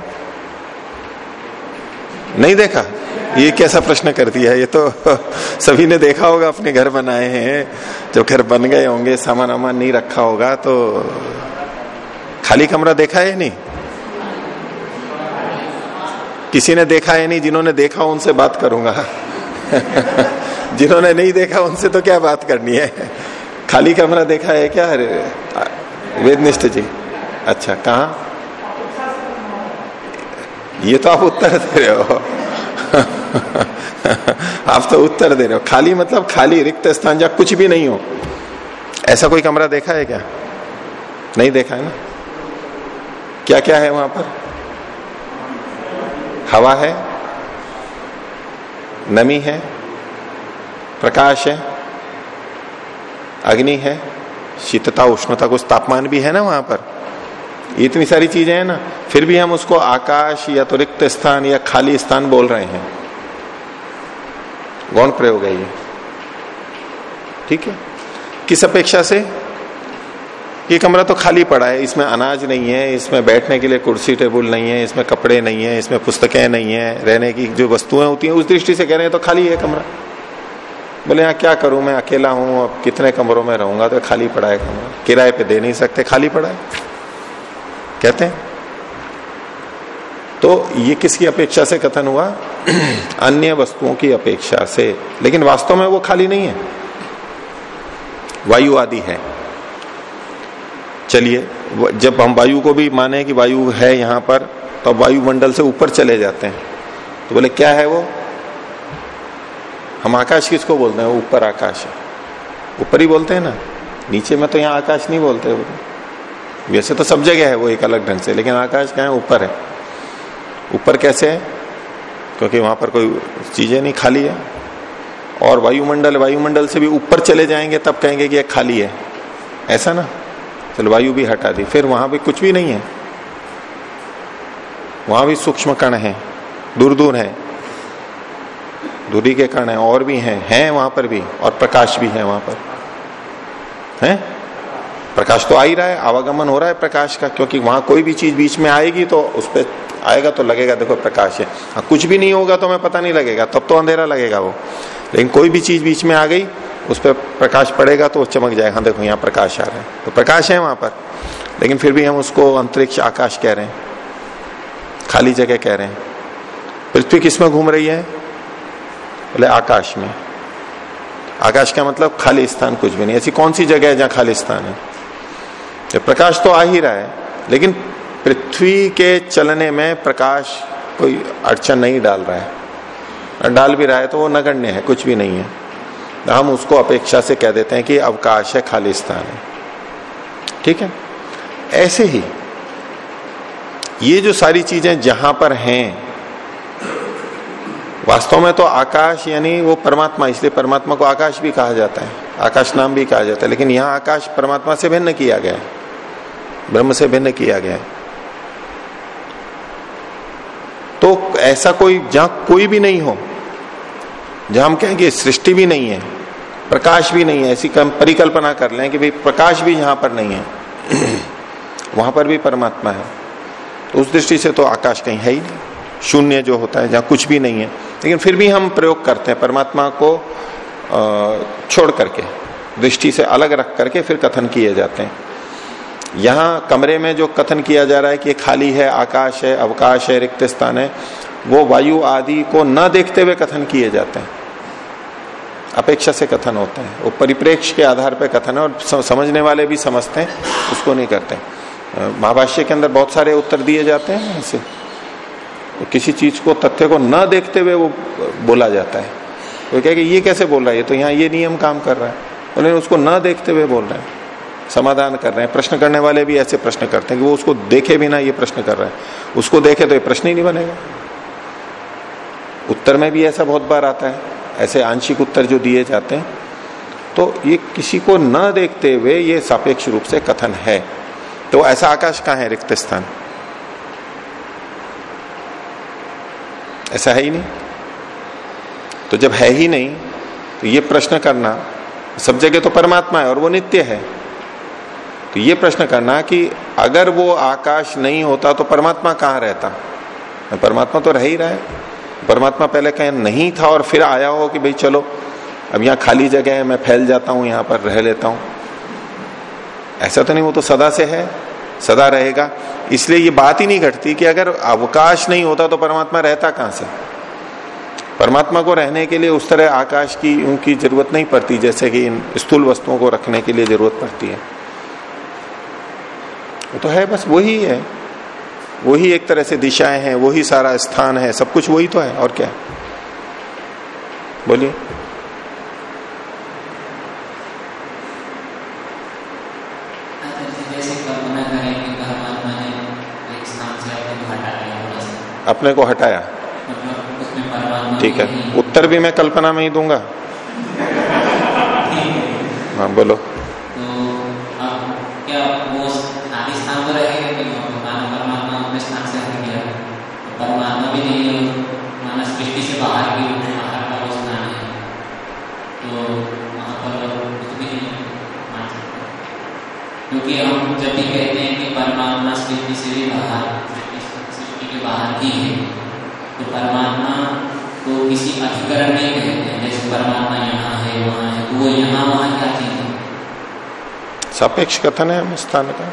A: नहीं देखा? ये कैसा प्रश्न कर दिया ये तो <laughs> सभी ने देखा होगा, अपने घर बनाए हैं। जब घर बन गए होंगे सामान वामान नहीं रखा होगा तो खाली कमरा देखा है नहीं? किसी ने देखा है नहीं? जिन्होंने देखा उनसे बात करूँगा। <laughs> जिन्होंने नहीं देखा, उनसे तो क्या बात करनी है? खाली कमरा देखा है क्या? वेदनिष्ठ जी। अच्छा कहा? ये तो आप उत्तर दे रहे हो। <laughs> <laughs> आप तो उत्तर दे रहे हो। खाली मतलब खाली रिक्त स्थान जहाँ कुछ भी नहीं हो। ऐसा कोई कमरा देखा है क्या? नहीं देखा है ना? क्या क्या है वहाँ पर? हवा है? नमी है? प्रकाश है? अग्नि है? शीतता, उष्णता, कुछ तापमान भी है ना वहाँ पर? इतनी सारी चीज़ें हैं ना। फिर भी हम उसको आकाश या तो रिक्त स्थान या खाली स्थान बोल रहे हैं। गौण प्रयोग है ये। ठीक है? किस अपेक्षा से? ये कमरा तो खाली पड़ा है, इसमें अनाज नहीं है, इसमें बैठने के लिए कुर्सी टेबल नहीं है, इसमें कपड़े नहीं है, इसमें पुस्तकें नहीं है, रहने की जो वस्तुएँ होती हैं, उस दृष्टि से कह रहे हैं तो खाली है कमरा। बोले यहाँ क्या करूँ मैं? अकेला हूँ, अब कितने कमरों में रहूँगा? तो खाली पड़ा है कमरा। किराए पे दे नहीं सकते, खाली पड़ा है। कहते हैं तो ये किसकी अपेक्षा से कथन हुआ? <clears throat> अन्य वस्तुओं की अपेक्षा से। लेकिन वास्तव में वो खाली नहीं है। वायु आदि है। चलिए जब हम वायु को भी माने कि वायु है यहाँ पर तो वायुमंडल से ऊपर चले जाते हैं। तो बोले, क्या है वो? हम आकाश किसको बोलते हैं? ऊपर आकाश है। ऊपर ही बोलते हैं ना। नीचे में तो यहाँ आकाश नहीं बोलते। वैसे तो सब जगह है वो एक अलग ढंग से, लेकिन आकाश क्या है ऊपर है। ऊपर कैसे है? क्योंकि वहाँ पर कोई चीज़ें नहीं, खाली है। और वायुमंडल वायुमंडल से भी ऊपर चले जाएँगे, तब कहेंगे कि यह खाली है। ऐसा ना? चलो, वायु भी हटा दी। फिर वहाँ भी कुछ भी नहीं है। वहाँ भी सूक्ष्म कण है दूर दूर है। दूरी के कण है, और भी हैं हैं वहाँ पर भी, और प्रकाश भी है वहाँ पर। है? प्रकाश तो आ ही रहा है, आवागमन हो रहा है प्रकाश का, क्योंकि वहाँ कोई भी चीज़ बीच में आएगी तो उस पर आएगा तो लगेगा, देखो प्रकाश है। हाँ कुछ भी नहीं होगा तो हमें पता नहीं लगेगा, तब तो अंधेरा लगेगा वो। लेकिन कोई भी चीज़ बीच में आ गई, उस पर प्रकाश पड़ेगा तो वो चमक जाएगा हाँ देखो यहाँ प्रकाश आ रहा है। तो प्रकाश है वहाँ पर, लेकिन फिर भी हम उसको अंतरिक्ष आकाश कह रहे हैं, खाली जगह कह रहे हैं। पृथ्वी किसमें घूम रही है? बोले आकाश में। आकाश का मतलब खाली स्थान कुछ भी नहीं, ऐसी कौन सी जगह है जहाँ खाली स्थान है? तो प्रकाश तो आ ही रहा है, लेकिन पृथ्वी के चलने में प्रकाश कोई अड़चन नहीं डाल रहा है। डाल भी रहा है तो वो नगण्य है, कुछ भी नहीं है। तो हम उसको अपेक्षा से कह देते हैं कि अवकाश है, खाली स्थान है। ठीक है? ऐसे ही ये जो सारी चीज़ें जहाँ पर हैं, वास्तव में तो आकाश यानी वो परमात्मा, इसलिए परमात्मा को आकाश भी कहा जाता है। आकाश नाम भी कहा जाता है, लेकिन यहाँ आकाश परमात्मा से भिन्न किया गया है। ब्रह्म से भिन्न किया गया है। तो ऐसा कोई, जहाँ कोई भी नहीं हो, जहाँ हम कहेंगे सृष्टि भी नहीं है, प्रकाश भी नहीं है, ऐसी परिकल्पना कर लें कि भाई प्रकाश भी यहाँ पर नहीं है, <clears throat> वहाँ पर भी परमात्मा है। तो उस दृष्टि से तो आकाश कहीं है ही शून्य जो होता है, जहाँ कुछ भी नहीं है। लेकिन फिर भी हम प्रयोग करते हैं, परमात्मा को छोड़ करके, दृष्टि से अलग रख करके फिर कथन किए जाते हैं। यहाँ कमरे में जो कथन किया जा रहा है कि खाली है, आकाश है, अवकाश है, रिक्त स्थान है, वो वायु आदि को न देखते हुए कथन किए जाते हैं। अपेक्षा से कथन होते हैं। वो परिप्रेक्ष्य के आधार पर कथन है और समझने वाले भी समझते हैं, उसको नहीं करते महाभाष्य के अंदर बहुत सारे उत्तर दिए जाते हैं ऐसे। किसी चीज़ को, तथ्य को न देखते हुए वो बोला जाता है। तो क्या कि ये कैसे बोल रहा है? ये तो यहाँ ये नियम काम कर रहा है। उन्होंने उसको न देखते हुए बोल रहे हैं। समाधान कर रहे हैं। प्रश्न करने वाले भी ऐसे प्रश्न करते हैं कि वो उसको देखे बिना ये प्रश्न कर रहा है। उसको देखे तो ये प्रश्न ही नहीं बनेगा। उत्तर में भी ऐसा बहुत बार आता है। ऐसे आंशिक उत्तर जो दिए जाते हैं। तो ये किसी को न देखते हुए ये सापेक्ष रूप से कथन है। तो ऐसा आकाश कहाँ है रिक्त स्थान? ऐसा है ही नहीं। तो जब है ही नहीं तो ये प्रश्न करना, सब जगह तो परमात्मा है और वो नित्य है। तो ये प्रश्न करना कि अगर वो आकाश नहीं होता तो परमात्मा कहाँ रहता? परमात्मा तो रह ही रहा है। परमात्मा पहले कहीं, नहीं था, और फिर आया हो कि भाई चलो, अब यहाँ खाली जगह है, मैं फैल जाता हूँ, यहाँ पर रह लेता हूँ। ऐसा तो नहीं, वो तो सदा से है, सदा रहेगा। इसलिए ये बात ही नहीं घटती कि अगर अवकाश नहीं होता तो परमात्मा रहता कहाँ से? परमात्मा को रहने के लिए उस तरह आकाश की उनकी ज़रूरत नहीं पड़ती, जैसे कि इन स्थूल वस्तुओं को रखने के लिए ज़रूरत पड़ती है। वो तो है, बस वही है। वही एक तरह से दिशाएँ हैं, वही सारा स्थान है, सब कुछ वही तो है, और क्या? बोलिए। अपने को हटाया। ठीक है। उत्तर भी मैं कल्पना में ही दूँगा। हाँ बोलो।
C: क्योंकि हम जब भी कहते हैं कि परमात्मा सृष्टि से भी बाहर के बाहर की है तो परमात्मा को किसी अधिकरण नहीं कहते जैसे परमात्मा यहाँ है, वहाँ है तो वो यहाँ वहाँ क्या चीज़ है
A: सापेक्ष कथन है स्थान का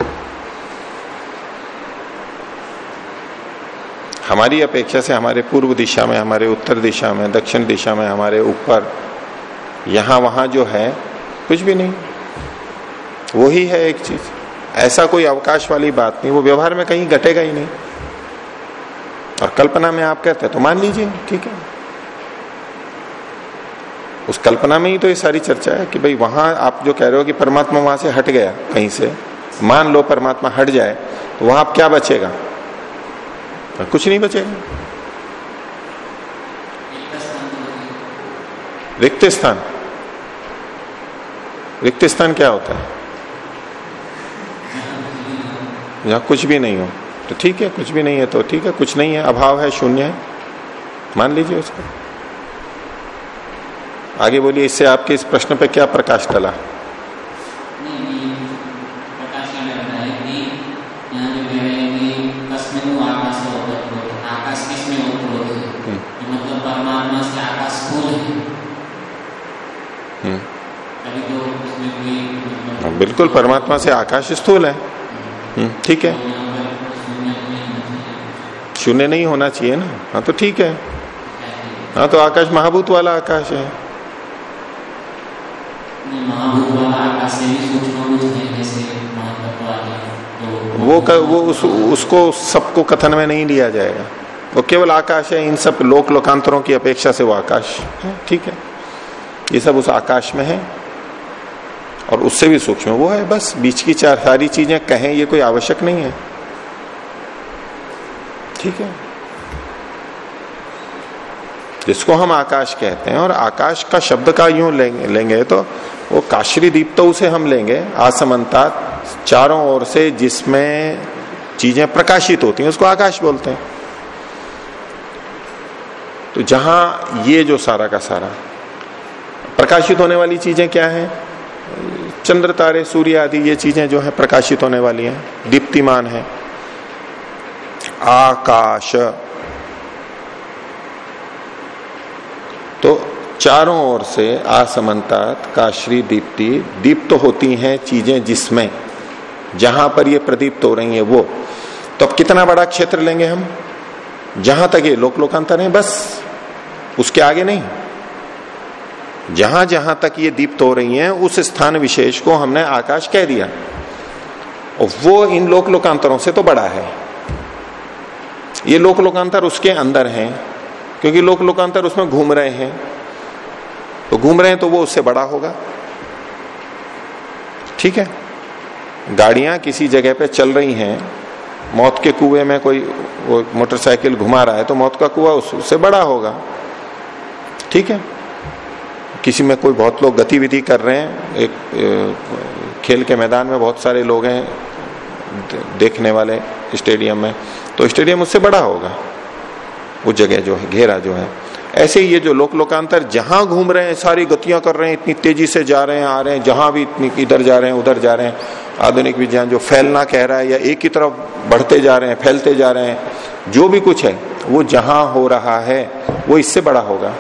A: हमारी अपेक्षा से हमारे पूर्व दिशा में, हमारे उत्तर दिशा में, दक्षिण दिशा में, हमारे ऊपर, यहाँ वहाँ जो है, कुछ भी नहीं। वो ही है एक चीज़। ऐसा कोई अवकाश वाली बात नहीं, वो व्यवहार में कहीं घटेगा ही नहीं। और कल्पना में आप कहते हैं तो मान लीजिए, ठीक है। उस कल्पना में ही तो ये सारी चर्चा है कि भाई वहाँ आप जो कह रहे हो कि परमात्मा वहाँ से हट गया, कहीं से, मान लो परमात्मा हट जाए तो वहाँ आप क्या बचेगा? तो कुछ नहीं बचेगा। रिक्त स्थान। रिक्त स्थान क्या होता है? जहाँ कुछ भी नहीं हो। तो ठीक है, कुछ भी नहीं है तो ठीक है, कुछ नहीं है, अभाव है, शून्य है। मान लीजिए उसको। आगे बोलिए इससे आपके इस प्रश्न पे क्या प्रकाश डला?
C: हैं है मतलब परमात्मा से आकाश स्थूल है।
A: हम्म।
C: तभी उसमें कोई
A: हाँ, बिल्कुल परमात्मा से आकाश स्थूल है। हम्म, ठीक है।
C: तो पर शून्य नहीं होना चाहिए।
A: ना? हाँ तो ठीक है?
C: हाँ
A: तो आकाश महाभूत वाला आकाश है।
C: आदि तो
A: वो कर, वो उस, उसको सबको कथन में नहीं लिया जाएगा। वो केवल आकाश है इन सब लोक लोकांतरों की अपेक्षा से वो आकाश है ठीक है? ये सब उस आकाश में है और उससे भी सूक्ष्म वो है बस बीच की चार सारी चीज़ें कहें ये कोई आवश्यक नहीं है। ठीक है? जिसको हम आकाश कहते हैं और आकाश का शब्द का यूँ लेंगे, लेंगे तो वो काश्री दीप्तो उसे हम लेंगे, आसमंता, चारों ओर से जिसमें चीज़ें प्रकाशित होती हैं, उसको आकाश बोलते हैं। तो जहाँ ये जो सारा का सारा, प्रकाशित होने वाली चीज़ें क्या है? चंद्र, तारे, सूर्य आदि, ये चीज़ें जो है, प्रकाशित होने वाली हैं, दीप्तिमान है। आकाश। तो चारों ओर से आसमंतात काश्री दीप्ति दीप्त तो होती हैं चीज़ें जिसमें, जहाँ पर ये प्रदीप्त हो रही है वो। तो अब कितना बड़ा क्षेत्र लेंगे हम? जहाँ तक ये लोक लोकांतर है, बस। उसके आगे नहीं। जहाँ जहाँ तक ये दीप्त हो रही हैं, उस स्थान विशेष को हमने आकाश कह दिया। और वो इन लोक लोकांतरों से तो बड़ा है। ये लोक लोकांतर उसके अंदर हैं, क्योंकि लोक लोकांतर उसमें घूम रहे हैं। तो घूम रहे हैं तो वो उससे बड़ा होगा। ठीक है? गाड़ियाँ किसी जगह पे चल रही हैं, मौत के कुएँ में कोई वो मोटरसाइकिल घुमा रहा है तो मौत का कुआ उस- उससे बड़ा होगा। ठीक है? किसी में कोई बहुत लोग गतिविधि कर रहे हैं, एक खेल के मैदान में बहुत सारे लोग हैं देखने वाले स्टेडियम में तो स्टेडियम उससे बड़ा होगा। वो जगह जो है, घेरा जो है। ऐसे ये जो लोक लोकांतर, जहाँ घूम रहे हैं, सारी गतियाँ कर रहे हैं, इतनी तेज़ी से जा रहे हैं, आ रहे हैं, जहाँ भी इतनी, इधर जा रहे हैं, उधर जा रहे हैं, आधुनिक विज्ञान जो फैलना कह रहा है या एक ही तरफ़ बढ़ते जा रहे हैं, फैलते जा रहे हैं, जो भी कुछ है, वो जहाँ हो रहा है, वो इससे बड़ा होगा।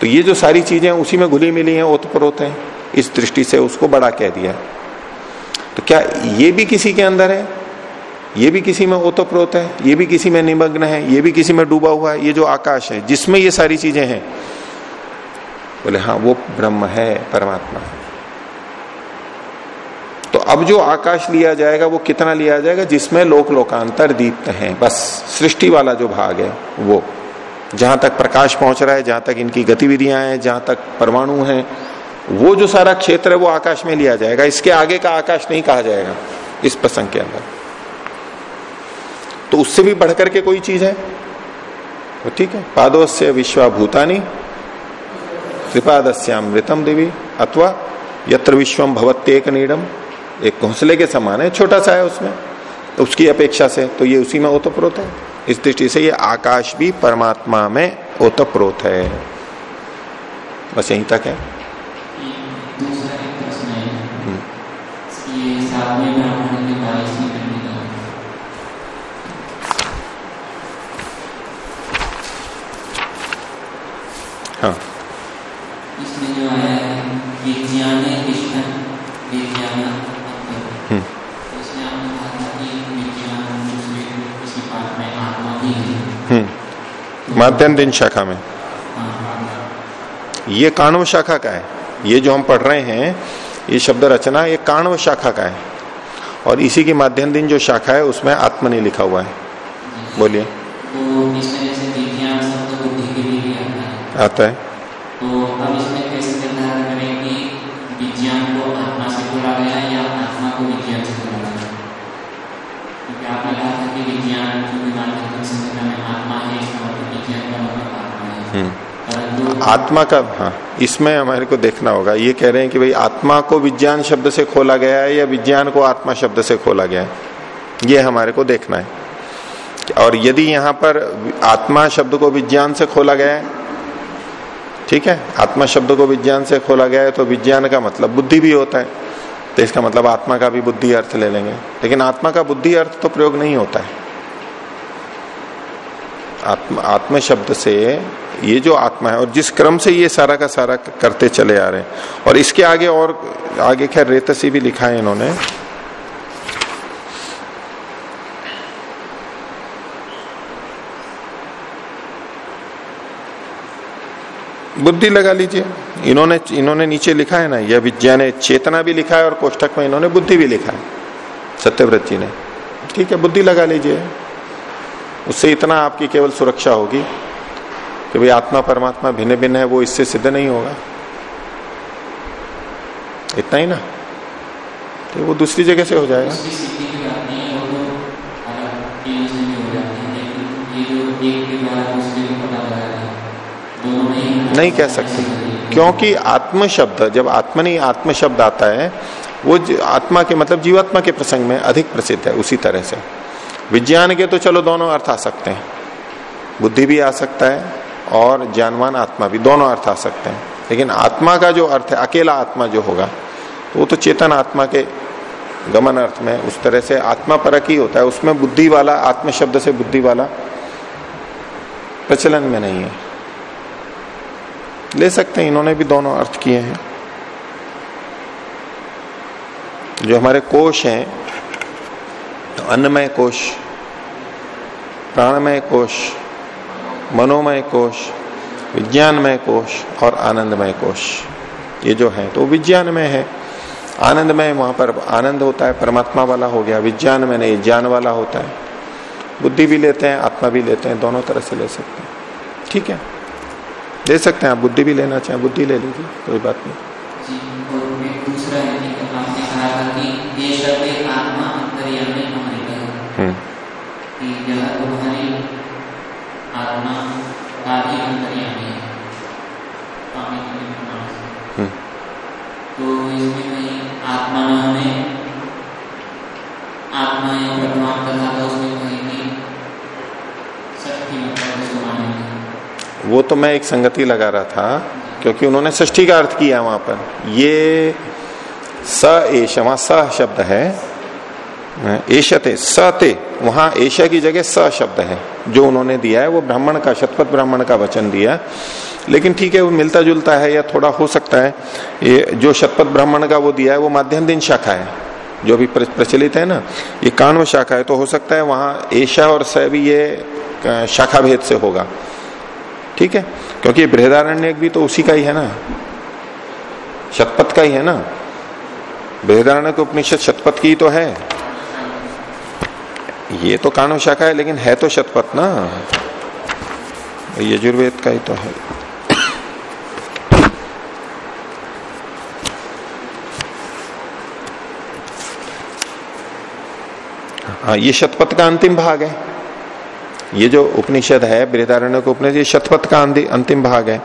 A: तो ये जो सारी चीज़ें उसी में घुली मिली हैं ओतप्रोत हैं, इस दृष्टि से उसको बड़ा कह दिया। तो क्या ये भी किसी के अंदर है? ये भी किसी में ओतप्रोत है, ये भी किसी में निमग्न है, ये भी किसी में डूबा हुआ है, ये जो आकाश है, जिसमें ये सारी चीज़ें हैं। बोले हाँ वो ब्रह्म है, परमात्मा है। तो अब जो आकाश लिया जाएगा, वो कितना लिया जाएगा? जिसमें लोक लोकांतर दीप्त हैं। बस, सृष्टि वाला जो भाग है, वो। जहाँ तक प्रकाश पहुँच रहा है, जहाँ तक इनकी गतिविधियाँ हैं, जहाँ तक परमाणु हैं, वो जो सारा क्षेत्र है, वो आकाश में लिया जाएगा। इसके आगे का आकाश नहीं कहा जाएगा, इस प्रसंग के अंदर। तो उससे भी बढ़कर के कोई चीज़ है? तो ठीक है। पादोस्य विश्वाभूतानी त्रिपादस्यामृतम देवी, अथवा यत्र विश्वम भवत्येक नीडम एक घोंसले के समान है, छोटा सा है उसमें। तो उसकी अपेक्षा से तो ये उसी में ओतप्रोत है। इस दृष्टि से ये आकाश भी परमात्मा में ओतप्रोत है। बस यहीं तक है।
C: दूसरा एक प्रश्न है ये सातवें ब्राह्मण के बाईसवीं खंडी का
A: हाँ।
C: इसमें जो है विज्ञान कृष्ण विज्ञान
A: हम्म।
C: विज्ञान
A: माध्यम दिन शाखा में। ये काणव शाखा का है। ये जो हम पढ़ रहे हैं ये शब्द रचना ये काणव शाखा का है। और इसी की माध्यम दिन जो शाखा है उसमें आत्मनि लिखा हुआ है। बोलिए।
C: आता है। तो अब इसमें कैसे निर्धारण करें कि विज्ञान को आत्मा से जोड़ा गया या आत्मा को विज्ञान से जोड़ा गया क्योंकि आपने कहा था कि विज्ञन संहिता में आत्मा है इसका मतलब विज्ञान का मतलब आत्मा है।
A: हम्म। आत्मा का हाँ इसमें हमारे को देखना होगा। ये कह रहे हैं कि भाई आत्मा को विज्ञान शब्द से खोला गया है या विज्ञान को आत्मा शब्द से खोला गया है? ये हमारे को देखना है। और यदि यहाँ पर आत्मा शब्द को विज्ञान से खोला गया है ठीक है? आत्मा शब्द को विज्ञान से खोला गया है तो विज्ञान का मतलब बुद्धि भी होता है। तो इसका मतलब आत्मा का भी बुद्धि अर्थ ले लेंगे। लेकिन आत्मा का बुद्धि अर्थ तो प्रयोग नहीं होता है। आत्मा, आत्म शब्द से ये जो आत्मा है, और जिस क्रम से ये सारा का सारा करते चले आ रहे हैं। और इसके आगे और, आगे खैर रेतसी भी लिखा है इन्होंने। बुद्धि लगा लीजिए। इन्होंने इन्होंने नीचे लिखा है ना, यह विज्ञान चेतना भी लिखा है और कोष्ठक में इन्होंने बुद्धि भी लिखा है। सत्यव्रत जी ने। ठीक है, बुद्धि लगा लीजिए। उससे इतना आपकी केवल सुरक्षा होगी कि भाई आत्मा परमात्मा भिन्न भिन्न है, वो इससे सिद्ध नहीं होगा। इतना ही ना? तो वो दूसरी जगह से हो जाएगा। नहीं कह सकते। क्योंकि आत्म शब्द, जब आत्मा नहीं आत्म शब्द आता है, वो आत्मा के मतलब जीवात्मा के प्रसंग में अधिक प्रसिद्ध है उसी तरह से। विज्ञान के तो चलो दोनों अर्थ आ सकते हैं। बुद्धि भी आ सकता है और ज्ञानवान आत्मा भी, दोनों अर्थ आ सकते हैं। लेकिन आत्मा का जो अर्थ है, अकेला आत्मा जो होगा तो वो तो चेतन आत्मा के गमन अर्थ में उस तरह से आत्मा परक ही होता है। उसमें बुद्धि वाला आत्म शब्द से बुद्धि वाला प्रचलन में नहीं है। ले सकते हैं, इन्होंने भी दोनों अर्थ किए हैं। जो हमारे कोश हैं तो अन्नमय कोश, प्राणमय कोश, मनोमय कोश, विज्ञानमय कोश और आनंदमय कोश, ये जो है तो विज्ञान में है। आनंदमय, वहाँ पर आनंद होता है, परमात्मा वाला हो गया विज्ञान में नहीं, ज्ञान वाला होता है। बुद्धि भी लेते हैं, आत्मा भी लेते हैं, दोनों तरह से ले सकते हैं। ठीक है? ले सकते हैं आप बुद्धि भी लेना चाहें बुद्धि ले लीजिए कोई बात नहीं। दूसरा
C: आत्मा आदि
A: हम्म।
C: तो इसमें कहीं आत्मा में आत्मा या वर्तमान कथा था उसमें कहीं
A: मतलब वो तो मैं एक संगति लगा रहा था, क्योंकि उन्होंने सृष्टि का अर्थ किया वहाँ पर। ये स एश, वहाँ स शब्द है। एशते, सते, वहाँ एशा की जगह स शब्द है। जो उन्होंने दिया है, वो ब्राह्मण का, शतपथ ब्राह्मण का वचन दिया। लेकिन ठीक है, वो मिलता जुलता है या थोड़ा हो सकता है। ये जो शतपथ ब्राह्मण का वो दिया है, वो माध्यम दिन शाखा है। जो भी प्रचलित है ना, ये कानव शाखा है तो हो सकता है वहाँ एशा और स भी ये शाखा भेद से होगा। ठीक है? क्योंकि बृहदारण्य भी तो उसी का ही है ना। शतपथ का ही है ना। बृहदारण्य उपनिषद शतपथ की तो है। ये तो कानो शाखा है, लेकिन है तो शतपथ ना। यजुर्वेद का ही तो है। हाँ ये शतपथ का अंतिम भाग है। ये जो उपनिषद है, बृहदारण्य को उपनिषद, ये शतपथ का अंतिम भाग है।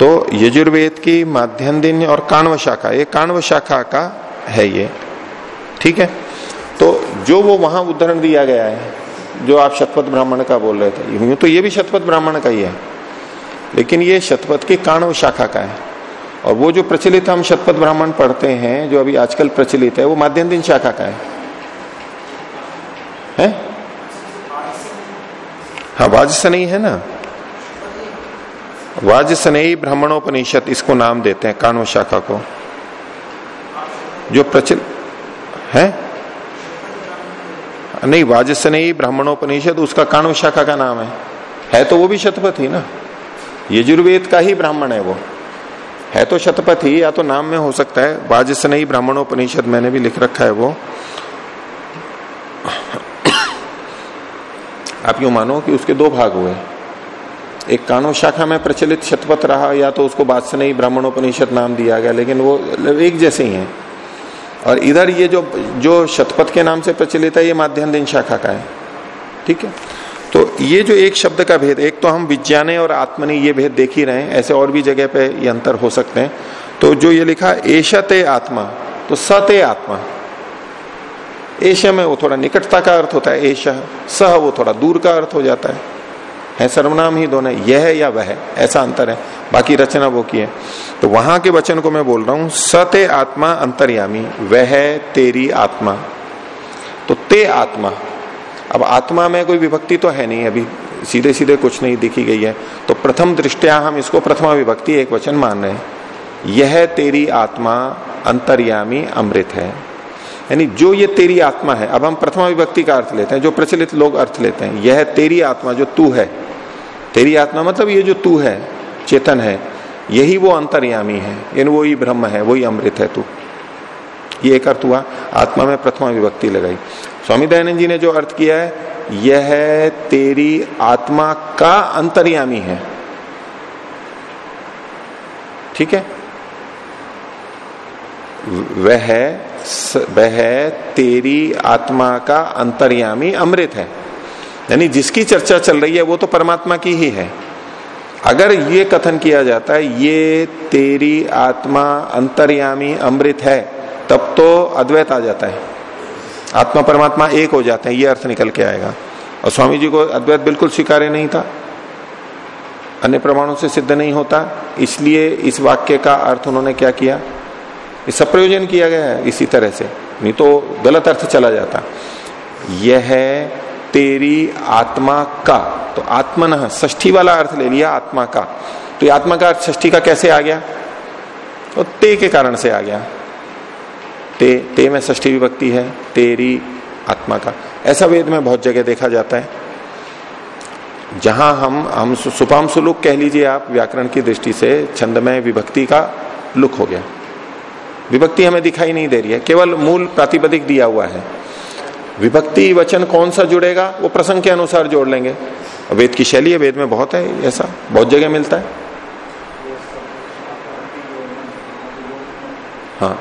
A: तो यजुर्वेद की माध्यम दिन और काणव शाखा, ये काणव शाखा का है ये। ठीक है? तो जो वो वहाँ उदाहरण दिया गया है, जो आप शतपथ ब्राह्मण का बोल रहे थे, यूँ तो ये भी शतपथ ब्राह्मण का ही है। लेकिन ये शतपथ की काणव शाखा का है। और वो जो प्रचलित हम शतपथ ब्राह्मण पढ़ते हैं, जो अभी आजकल प्रचलित है, वो माध्यम दिन शाखा का है। है? हाँ वाजसनई है ना? वाज वाजसनई ब्राह्मणोपनिषद, इसको नाम देते हैं काणव शाखा को। जो प्रचलित है? नहीं वाजसनई ब्राह्मणोपनिषद, उसका काणु शाखा का नाम है। है तो वो भी शतपथ ना? यजुर्वेद का ही ब्राह्मण है वो। है तो शतपथ ही या तो नाम में हो सकता है, वाज वाजसनई ब्राह्मणोपनिषद मैंने भी लिख रखा है वो। आप यू मानो कि उसके दो भाग हुए। एक कानो शाखा में प्रचलित शतपथ रहा, या तो उसको बादशनई ब्राह्मणोपनिषद नाम दिया गया, लेकिन वो एक जैसे ही है। और इधर ये जो जो शतपथ के नाम से प्रचलित है, ये माध्यम दिन शाखा का है। ठीक है? तो ये जो एक शब्द का भेद, एक तो हम विज्ञाने और आत्मनि ये भेद देख ही रहे हैं, ऐसे और भी जगह पे ये अंतर हो सकते हैं। तो जो ये लिखा एशते आत्मा तो सते आत्मा। एश में वो थोड़ा निकटता का अर्थ होता है एश सह वो थोड़ा दूर का अर्थ हो जाता है। है सर्वनाम ही दोनों, यह या वह, ऐसा अंतर है। बाकी रचना वो की है। तो वहाँ के वचन को मैं बोल रहा हूँ, सते आत्मा अंतर्यामी, वह तेरी आत्मा। तो ते आत्मा, अब आत्मा में कोई विभक्ति तो है नहीं, अभी सीधे सीधे कुछ नहीं दिखी गई है। तो प्रथम दृष्टिया हम इसको प्रथमा विभक्ति एक वचन मान रहे हैं। यह तेरी आत्मा अंतर्यामी अमृत है। यानी जो ये तेरी आत्मा है, अब हम प्रथमा विभक्ति का अर्थ लेते हैं, जो प्रचलित लोग अर्थ लेते हैं, यह तेरी आत्मा जो तू है। तेरी आत्मा मतलब ये जो तू है, चेतन है, यही वो अंतर्यामी है, यानी वही ब्रह्म है, वही अमृत है तू। ये एक अर्थ हुआ, आत्मा में प्रथमा विभक्ति लगाई। स्वामी दयानंद जी ने जो अर्थ किया है, यह तेरी आत्मा का अंतर्यामी है। ठीक है? वह वह तेरी आत्मा का अंतर्यामी अमृत है। यानी जिसकी चर्चा चल रही है, वो तो परमात्मा की ही है। अगर ये कथन किया जाता है, ये तेरी आत्मा अंतर्यामी अमृत है, तब तो अद्वैत आ जाता है। आत्मा परमात्मा एक हो जाते हैं, ये अर्थ निकल के आएगा। और स्वामी जी को अद्वैत बिल्कुल स्वीकार्य नहीं था। अन्य प्रमाणों से सिद्ध नहीं होता। इसलिए इस वाक्य का अर्थ उन्होंने क्या किया? इस प्रयोजन किया गया है इसी तरह से। नहीं तो गलत अर्थ चला जाता। यह तेरी आत्मा का। तो आत्मन ष्ठी वाला अर्थ ले लिया आत्मा का। तो ये आत्मा का अर्थ ष्ठी का कैसे आ गया? तो ते के कारण से आ गया। ते ते में ष्ठी विभक्ति है, तेरी आत्मा का। ऐसा वेद में बहुत जगह देखा जाता है। जहाँ हम हम सुपाम सुलुक कह लीजिए आप, व्याकरण की दृष्टि से छंदमय विभक्ति का लुक हो गया। विभक्ति हमें दिखाई नहीं दे रही है, केवल मूल प्रातिपदिक दिया हुआ है। विभक्ति वचन कौन सा जुड़ेगा, वो प्रसंग के अनुसार जोड़ लेंगे। वेद की शैली है, वेद में बहुत है ऐसा, बहुत जगह मिलता है। हाँ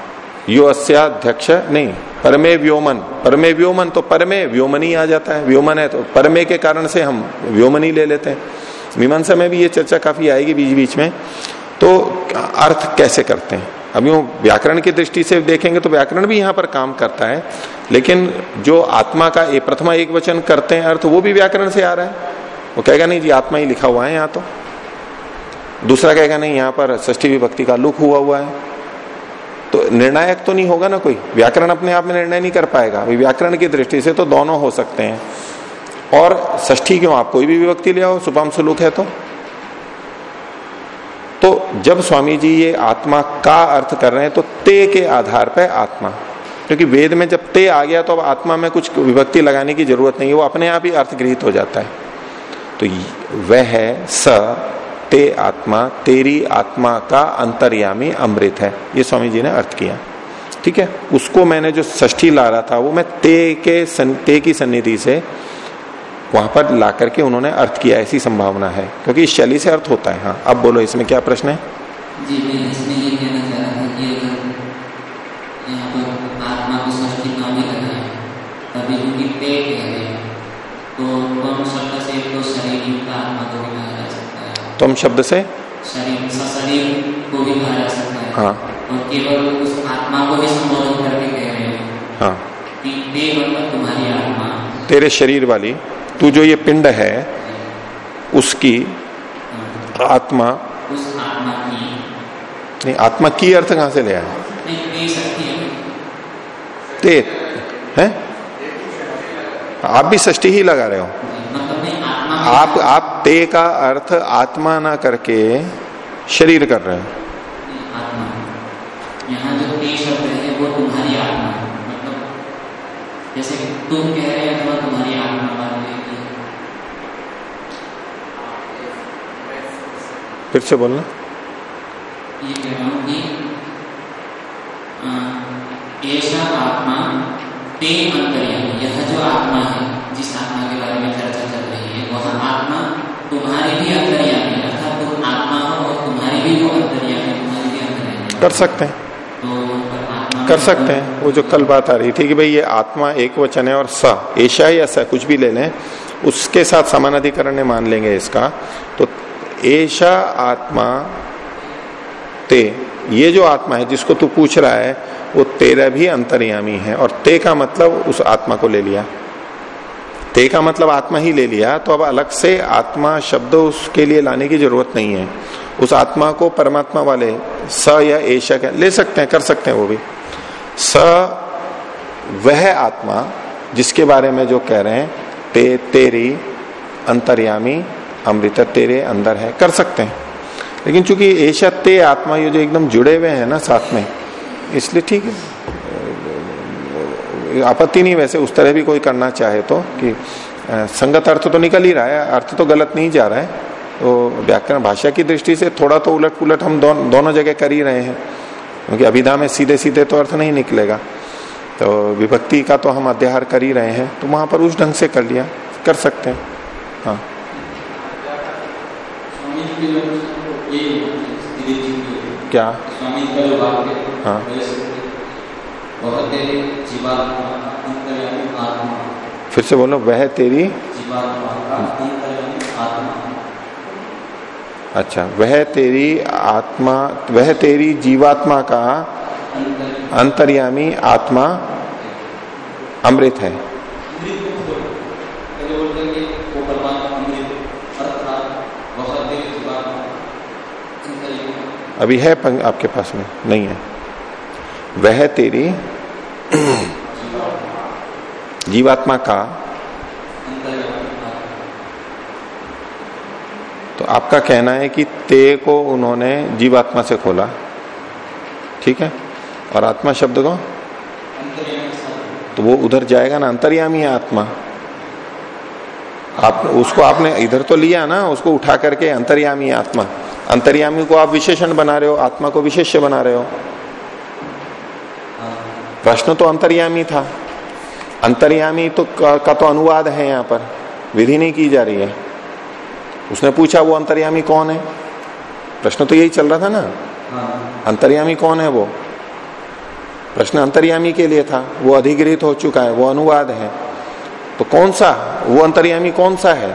A: यो अस्याध्यक्ष नहीं, परमे व्योमन। परमे व्योमन तो परमे व्योमनी आ जाता है, व्योमन है तो परमे के कारण से हम व्योमनी ले लेते हैं। मीमांसा में भी ये चर्चा काफ़ी आएगी बीच बीच में। तो अर्थ कैसे करते हैं? अब यूँ व्याकरण की दृष्टि से देखेंगे तो व्याकरण भी यहाँ पर काम करता है, लेकिन जो आत्मा का एक प्रथमा एक वचन करते हैं अर्थ, वो भी व्याकरण से आ रहा है। वो कहेगा, नहीं जी, आत्मा ही लिखा हुआ है यहाँ तो। दूसरा कहेगा, नहीं, यहाँ पर ष्ठी विभक्ति का लुक हुआ हुआ है। तो निर्णायक तो नहीं होगा ना कोई? व्याकरण अपने आप में निर्णय नहीं कर पाएगा। अभी व्याकरण की दृष्टि से तो दोनों हो सकते हैं। और ष्ठी क्यों? आप कोई भी विभक्ति ले आओ सुबह सुलूक है तो। तो जब स्वामी जी ये आत्मा का अर्थ कर रहे हैं तो ते के आधार पर आत्मा। क्योंकि वेद में जब ते आ गया तो अब आत्मा में कुछ विभक्ति लगाने की ज़रूरत नहीं है वो अपने आप ही अर्थ गृहित हो जाता है। तो वह है स ते आत्मा तेरी आत्मा का अंतर्यामी अमृत है। ये स्वामी जी ने अर्थ किया। ठीक है? उसको मैंने जो ष्ठी ला रहा था वो मैं ते के सन, ते की सन्निधि से वहाँ पर ला करके उन्होंने अर्थ किया ऐसी संभावना है। क्योंकि इस शैली से अर्थ होता है हाँ। अब बोलो इसमें क्या प्रश्न है?
C: जी मैं इसमें ये कहना चाह रहा था कि यहाँ पर आत्मा को सृष्टि ना करना है तभी क्योंकि पेट है तो तुम शब्द से तो शरीर युक्त आत्मा को भी कहा जा सकता है?
A: तुम शब्द से?
C: शरीर शरीर को भी कहा जा सकता है।
A: हाँ।
C: और केवल उस आत्मा को भी संबोधन करके कह रहे हैं।
A: हाँ।
C: कि ते मतलब तुम्हारी आत्मा।
A: तेरे शरीर वाली। तू जो ये पिंड है उसकी आत्मा
C: उस आत्मा की
A: नहीं आत्मा की अर्थ कहाँ से ले आया?
C: है।
A: ते है? आप भी ष्टी ही लगा रहे हो।
C: मतलब
A: आप आप ते का अर्थ आत्मा ना करके शरीर कर रहे हो।
C: यहाँ जो ते शब्द है वो तुम्हारी आत्मा मतलब जैसे तुम कह रहे हो अथवा तुम्हारी आत्मा बात है
A: फिर से बोलना।
C: ये कह रहा हूँ कि ऐसा आत्मा ते अंतर्यामी यह जो आत्मा है जिस आत्मा के बारे में चर्चा चल रही है वह आत्मा तुम्हारी भी अंतर्यामी अर्थात तुम आत्मा हो और तुम्हारी भी वो अंतर्यामी तुम्हारी भी अंतर्यामी
A: कर सकते हैं।
C: तो
A: कर सकते हैं। वो जो कल बात आ रही थी कि भाई ये आत्मा एक वचन है और स ऐशा या स कुछ भी ले लें उसके साथ समानाधिकरण मान लेंगे इसका। तो ऐशा आत्मा ते, ये जो आत्मा है, जिसको तू पूछ रहा है, वो तेरा भी अंतर्यामी है, और ते का मतलब उस आत्मा को ले लिया। ते का मतलब आत्मा ही ले लिया तो अब अलग से आत्मा शब्द उसके लिए लाने की ज़रूरत नहीं है। उस आत्मा को परमात्मा वाले स या एशक ले सकते हैं, कर सकते हैं वो भी। स वह आत्मा जिसके बारे में जो कह रहे हैं, ते, तेरी अंतर्यामी अमृत तेरे अंदर है कर सकते हैं। लेकिन चूँकि ऐसा ते आत्मा ये जो एकदम जुड़े हुए हैं ना साथ में इसलिए ठीक है। आपत्ति नहीं वैसे उस तरह भी कोई करना चाहे तो कि संगत अर्थ तो निकल ही रहा है अर्थ तो गलत नहीं जा रहा है। तो व्याकरण भाषा की दृष्टि से थोड़ा तो उलट पुलट हम दो, दोनों जगह कर ही रहे हैं। क्योंकि अभिधा में सीधे सीधे तो अर्थ नहीं निकलेगा। तो विभक्ति का तो हम अध्याहार कर ही रहे हैं तो वहाँ पर उस ढंग से कर लिया कर सकते हैं। हाँ। क्या? हाँ। फिर से बोलो, वह तेरी अच्छा वह तेरी आत्मा वह तेरी जीवात्मा का अंतर्यामी आत्मा अमृत है। अभी है आपके पास में? नहीं है। वह तेरी जीवात्मा का तो आपका कहना है कि ते को उन्होंने जीवात्मा से खोला। ठीक है? और आत्मा शब्द को? तो वो उधर जाएगा ना, अंतर्यामी आत्मा। आप उसको आपने इधर तो लिया ना उसको उठा करके अंतर्यामी आत्मा। अंतर्यामी को आप विशेषण बना रहे हो आत्मा को विशेष्य बना रहे हो। प्रश्न तो अंतर्यामी था। अंतर्यामी तो का, का तो अनुवाद है यहाँ पर। विधि नहीं की जा रही है। उसने पूछा वो अंतर्यामी कौन है? प्रश्न तो यही चल रहा था ना। अंतर्यामी कौन है वो? प्रश्न अंतर्यामी के लिए था। वो अधिग्रहित हो चुका है वो अनुवाद है। तो कौन सा? वो अंतर्यामी कौन सा है?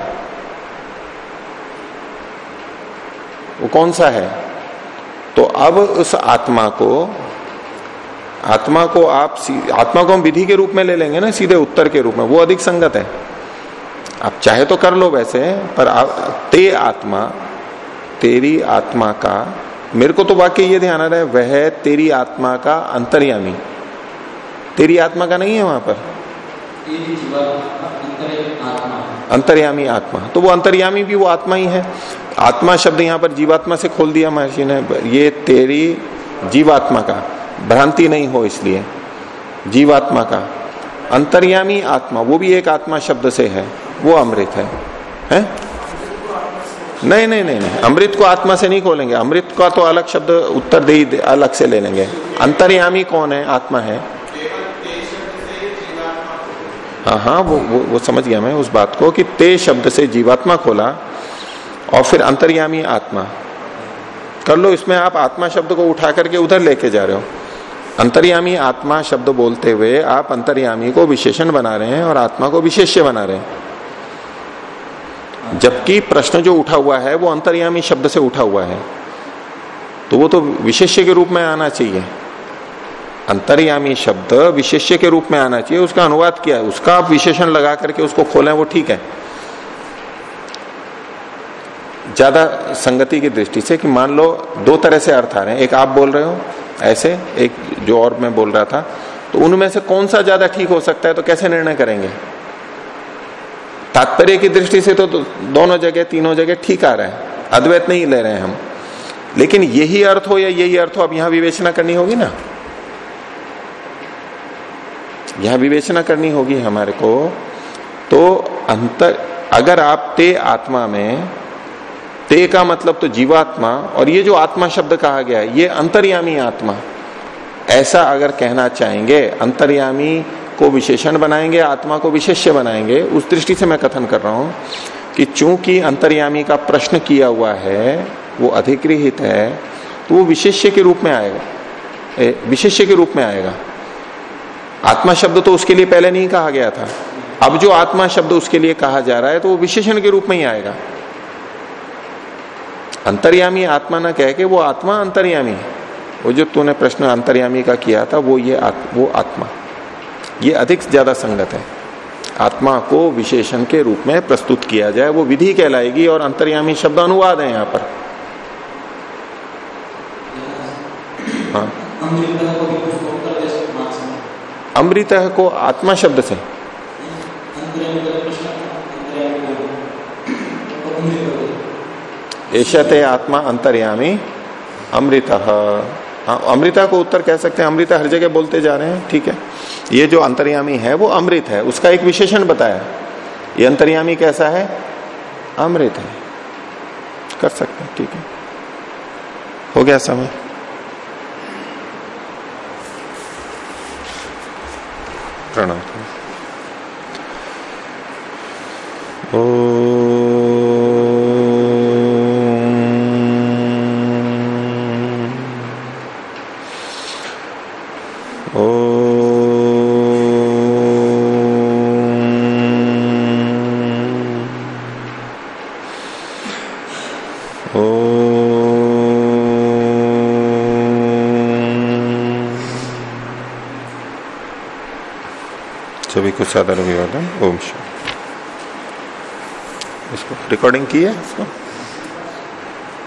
A: वो कौन सा है? तो अब उस आत्मा को आत्मा को आप आत्मा को हम विधि के रूप में ले लेंगे ना सीधे उत्तर के रूप में वो अधिक संगत है। आप चाहे तो कर लो वैसे पर आप, ते आत्मा तेरी आत्मा का मेरे को तो वाक्य ये ध्यान आ रहा है वह तेरी आत्मा का अंतर्यामी। तेरी आत्मा का नहीं है वहाँ पर? अंतर्यामी आत्मा। तो वो अंतर्यामी भी वो आत्मा ही है। आत्मा शब्द यहाँ पर जीवात्मा से खोल दिया महर्षि ने ये तेरी जीवात्मा का। भ्रांति नहीं हो इसलिए। जीवात्मा का। अंतर्यामी आत्मा, वो भी एक आत्मा शब्द से है। वो अमृत है। हैं? नहीं नहीं नहीं नहीं। अमृत को आत्मा से नहीं खोलेंगे। अमृत का तो अलग शब्द उत्तर दे, अलग से ले लेंगे। अंतर्यामी कौन है? आत्मा है। हाँ हाँ वो वो, वो समझ गया मैं उस बात को कि ते शब्द से जीवात्मा खोला और फिर अंतर्यामी आत्मा। कर लो इसमें आप आत्मा शब्द को उठा करके उधर लेके जा रहे हो। अंतर्यामी आत्मा शब्द बोलते हुए आप अंतर्यामी को विशेषण बना रहे हैं और आत्मा को विशेष्य बना रहे हैं। जबकि प्रश्न जो उठा हुआ है वो अंतर्यामी शब्द से उठा हुआ है। तो वो तो विशेष्य के रूप में आना चाहिए। अंतर्यामी शब्द विशेष्य के रूप में आना चाहिए, उसका अनुवाद किया है, उसका आप विशेषण लगा करके उसको खोलें, वो ठीक है। ज़्यादा संगति की दृष्टि से कि मान लो दो तरह से अर्थ आ रहे हैं, एक आप बोल रहे हो, ऐसे, एक जो और मैं बोल रहा था तो उनमें से कौन सा ज़्यादा ठीक हो सकता है तो कैसे निर्णय करेंगे? तात्पर्य की दृष्टि से तो दोनों जगह, तीनों जगह ठीक आ रहा है, अद्वैत नहीं ले रहे हैं हम। लेकिन यही अर्थ हो या यही अर्थ हो, अब यहाँ विवेचना करनी होगी ना। यहाँ विवेचना करनी होगी हमारे को। तो अंतर अगर आप ते आत्मा में, ते का मतलब तो जीवात्मा, और ये जो आत्मा शब्द कहा गया है ये अंतर्यामी आत्मा। ऐसा अगर कहना चाहेंगे, अंतर्यामी को विशेषण बनाएँगे, आत्मा को विशेष्य बनाएँगे, उस दृष्टि से मैं कथन कर रहा हूँ कि चूँकि अंतर्यामी का प्रश्न किया हुआ है, वो अधिकृहित है तो वो विशेष्य के रूप में आएगा। विशेष्य के रूप में आएगा। आत्मा शब्द तो उसके लिए पहले नहीं कहा गया था। अब जो आत्मा शब्द उसके लिए कहा जा रहा है तो वो विशेषण के रूप में ही आएगा। अंतर्यामी आत्मा ना कह के वो आत्मा अंतर्यामी वो जो तूने प्रश्न अंतर्यामी का किया था वो ये आत, वो आत्मा। ये अधिक ज़्यादा संगत है। आत्मा को विशेषण के रूप में प्रस्तुत किया जाए वो विधि कहलाएगी और अंतर्यामी शब्द अनुवाद है यहाँ पर। हाँ अमृत को आत्मा शब्द से। ऐशते आत्मा अंतर्यामी अमृत। हाँ अमृता को उत्तर कह सकते हैं। अमृता हर जगह बोलते जा रहे हैं, ठीक है? ये जो अंतर्यामी है, वो अमृत है। उसका एक विशेषण बताया। ये अंतर्यामी कैसा है? अमृत है। कर सकते हैं, ठीक है? हो गया समय। प्रणाम ओ सभी कुछ साधारण अभिवादन ओम इसको रिकॉर्डिंग की है इसको?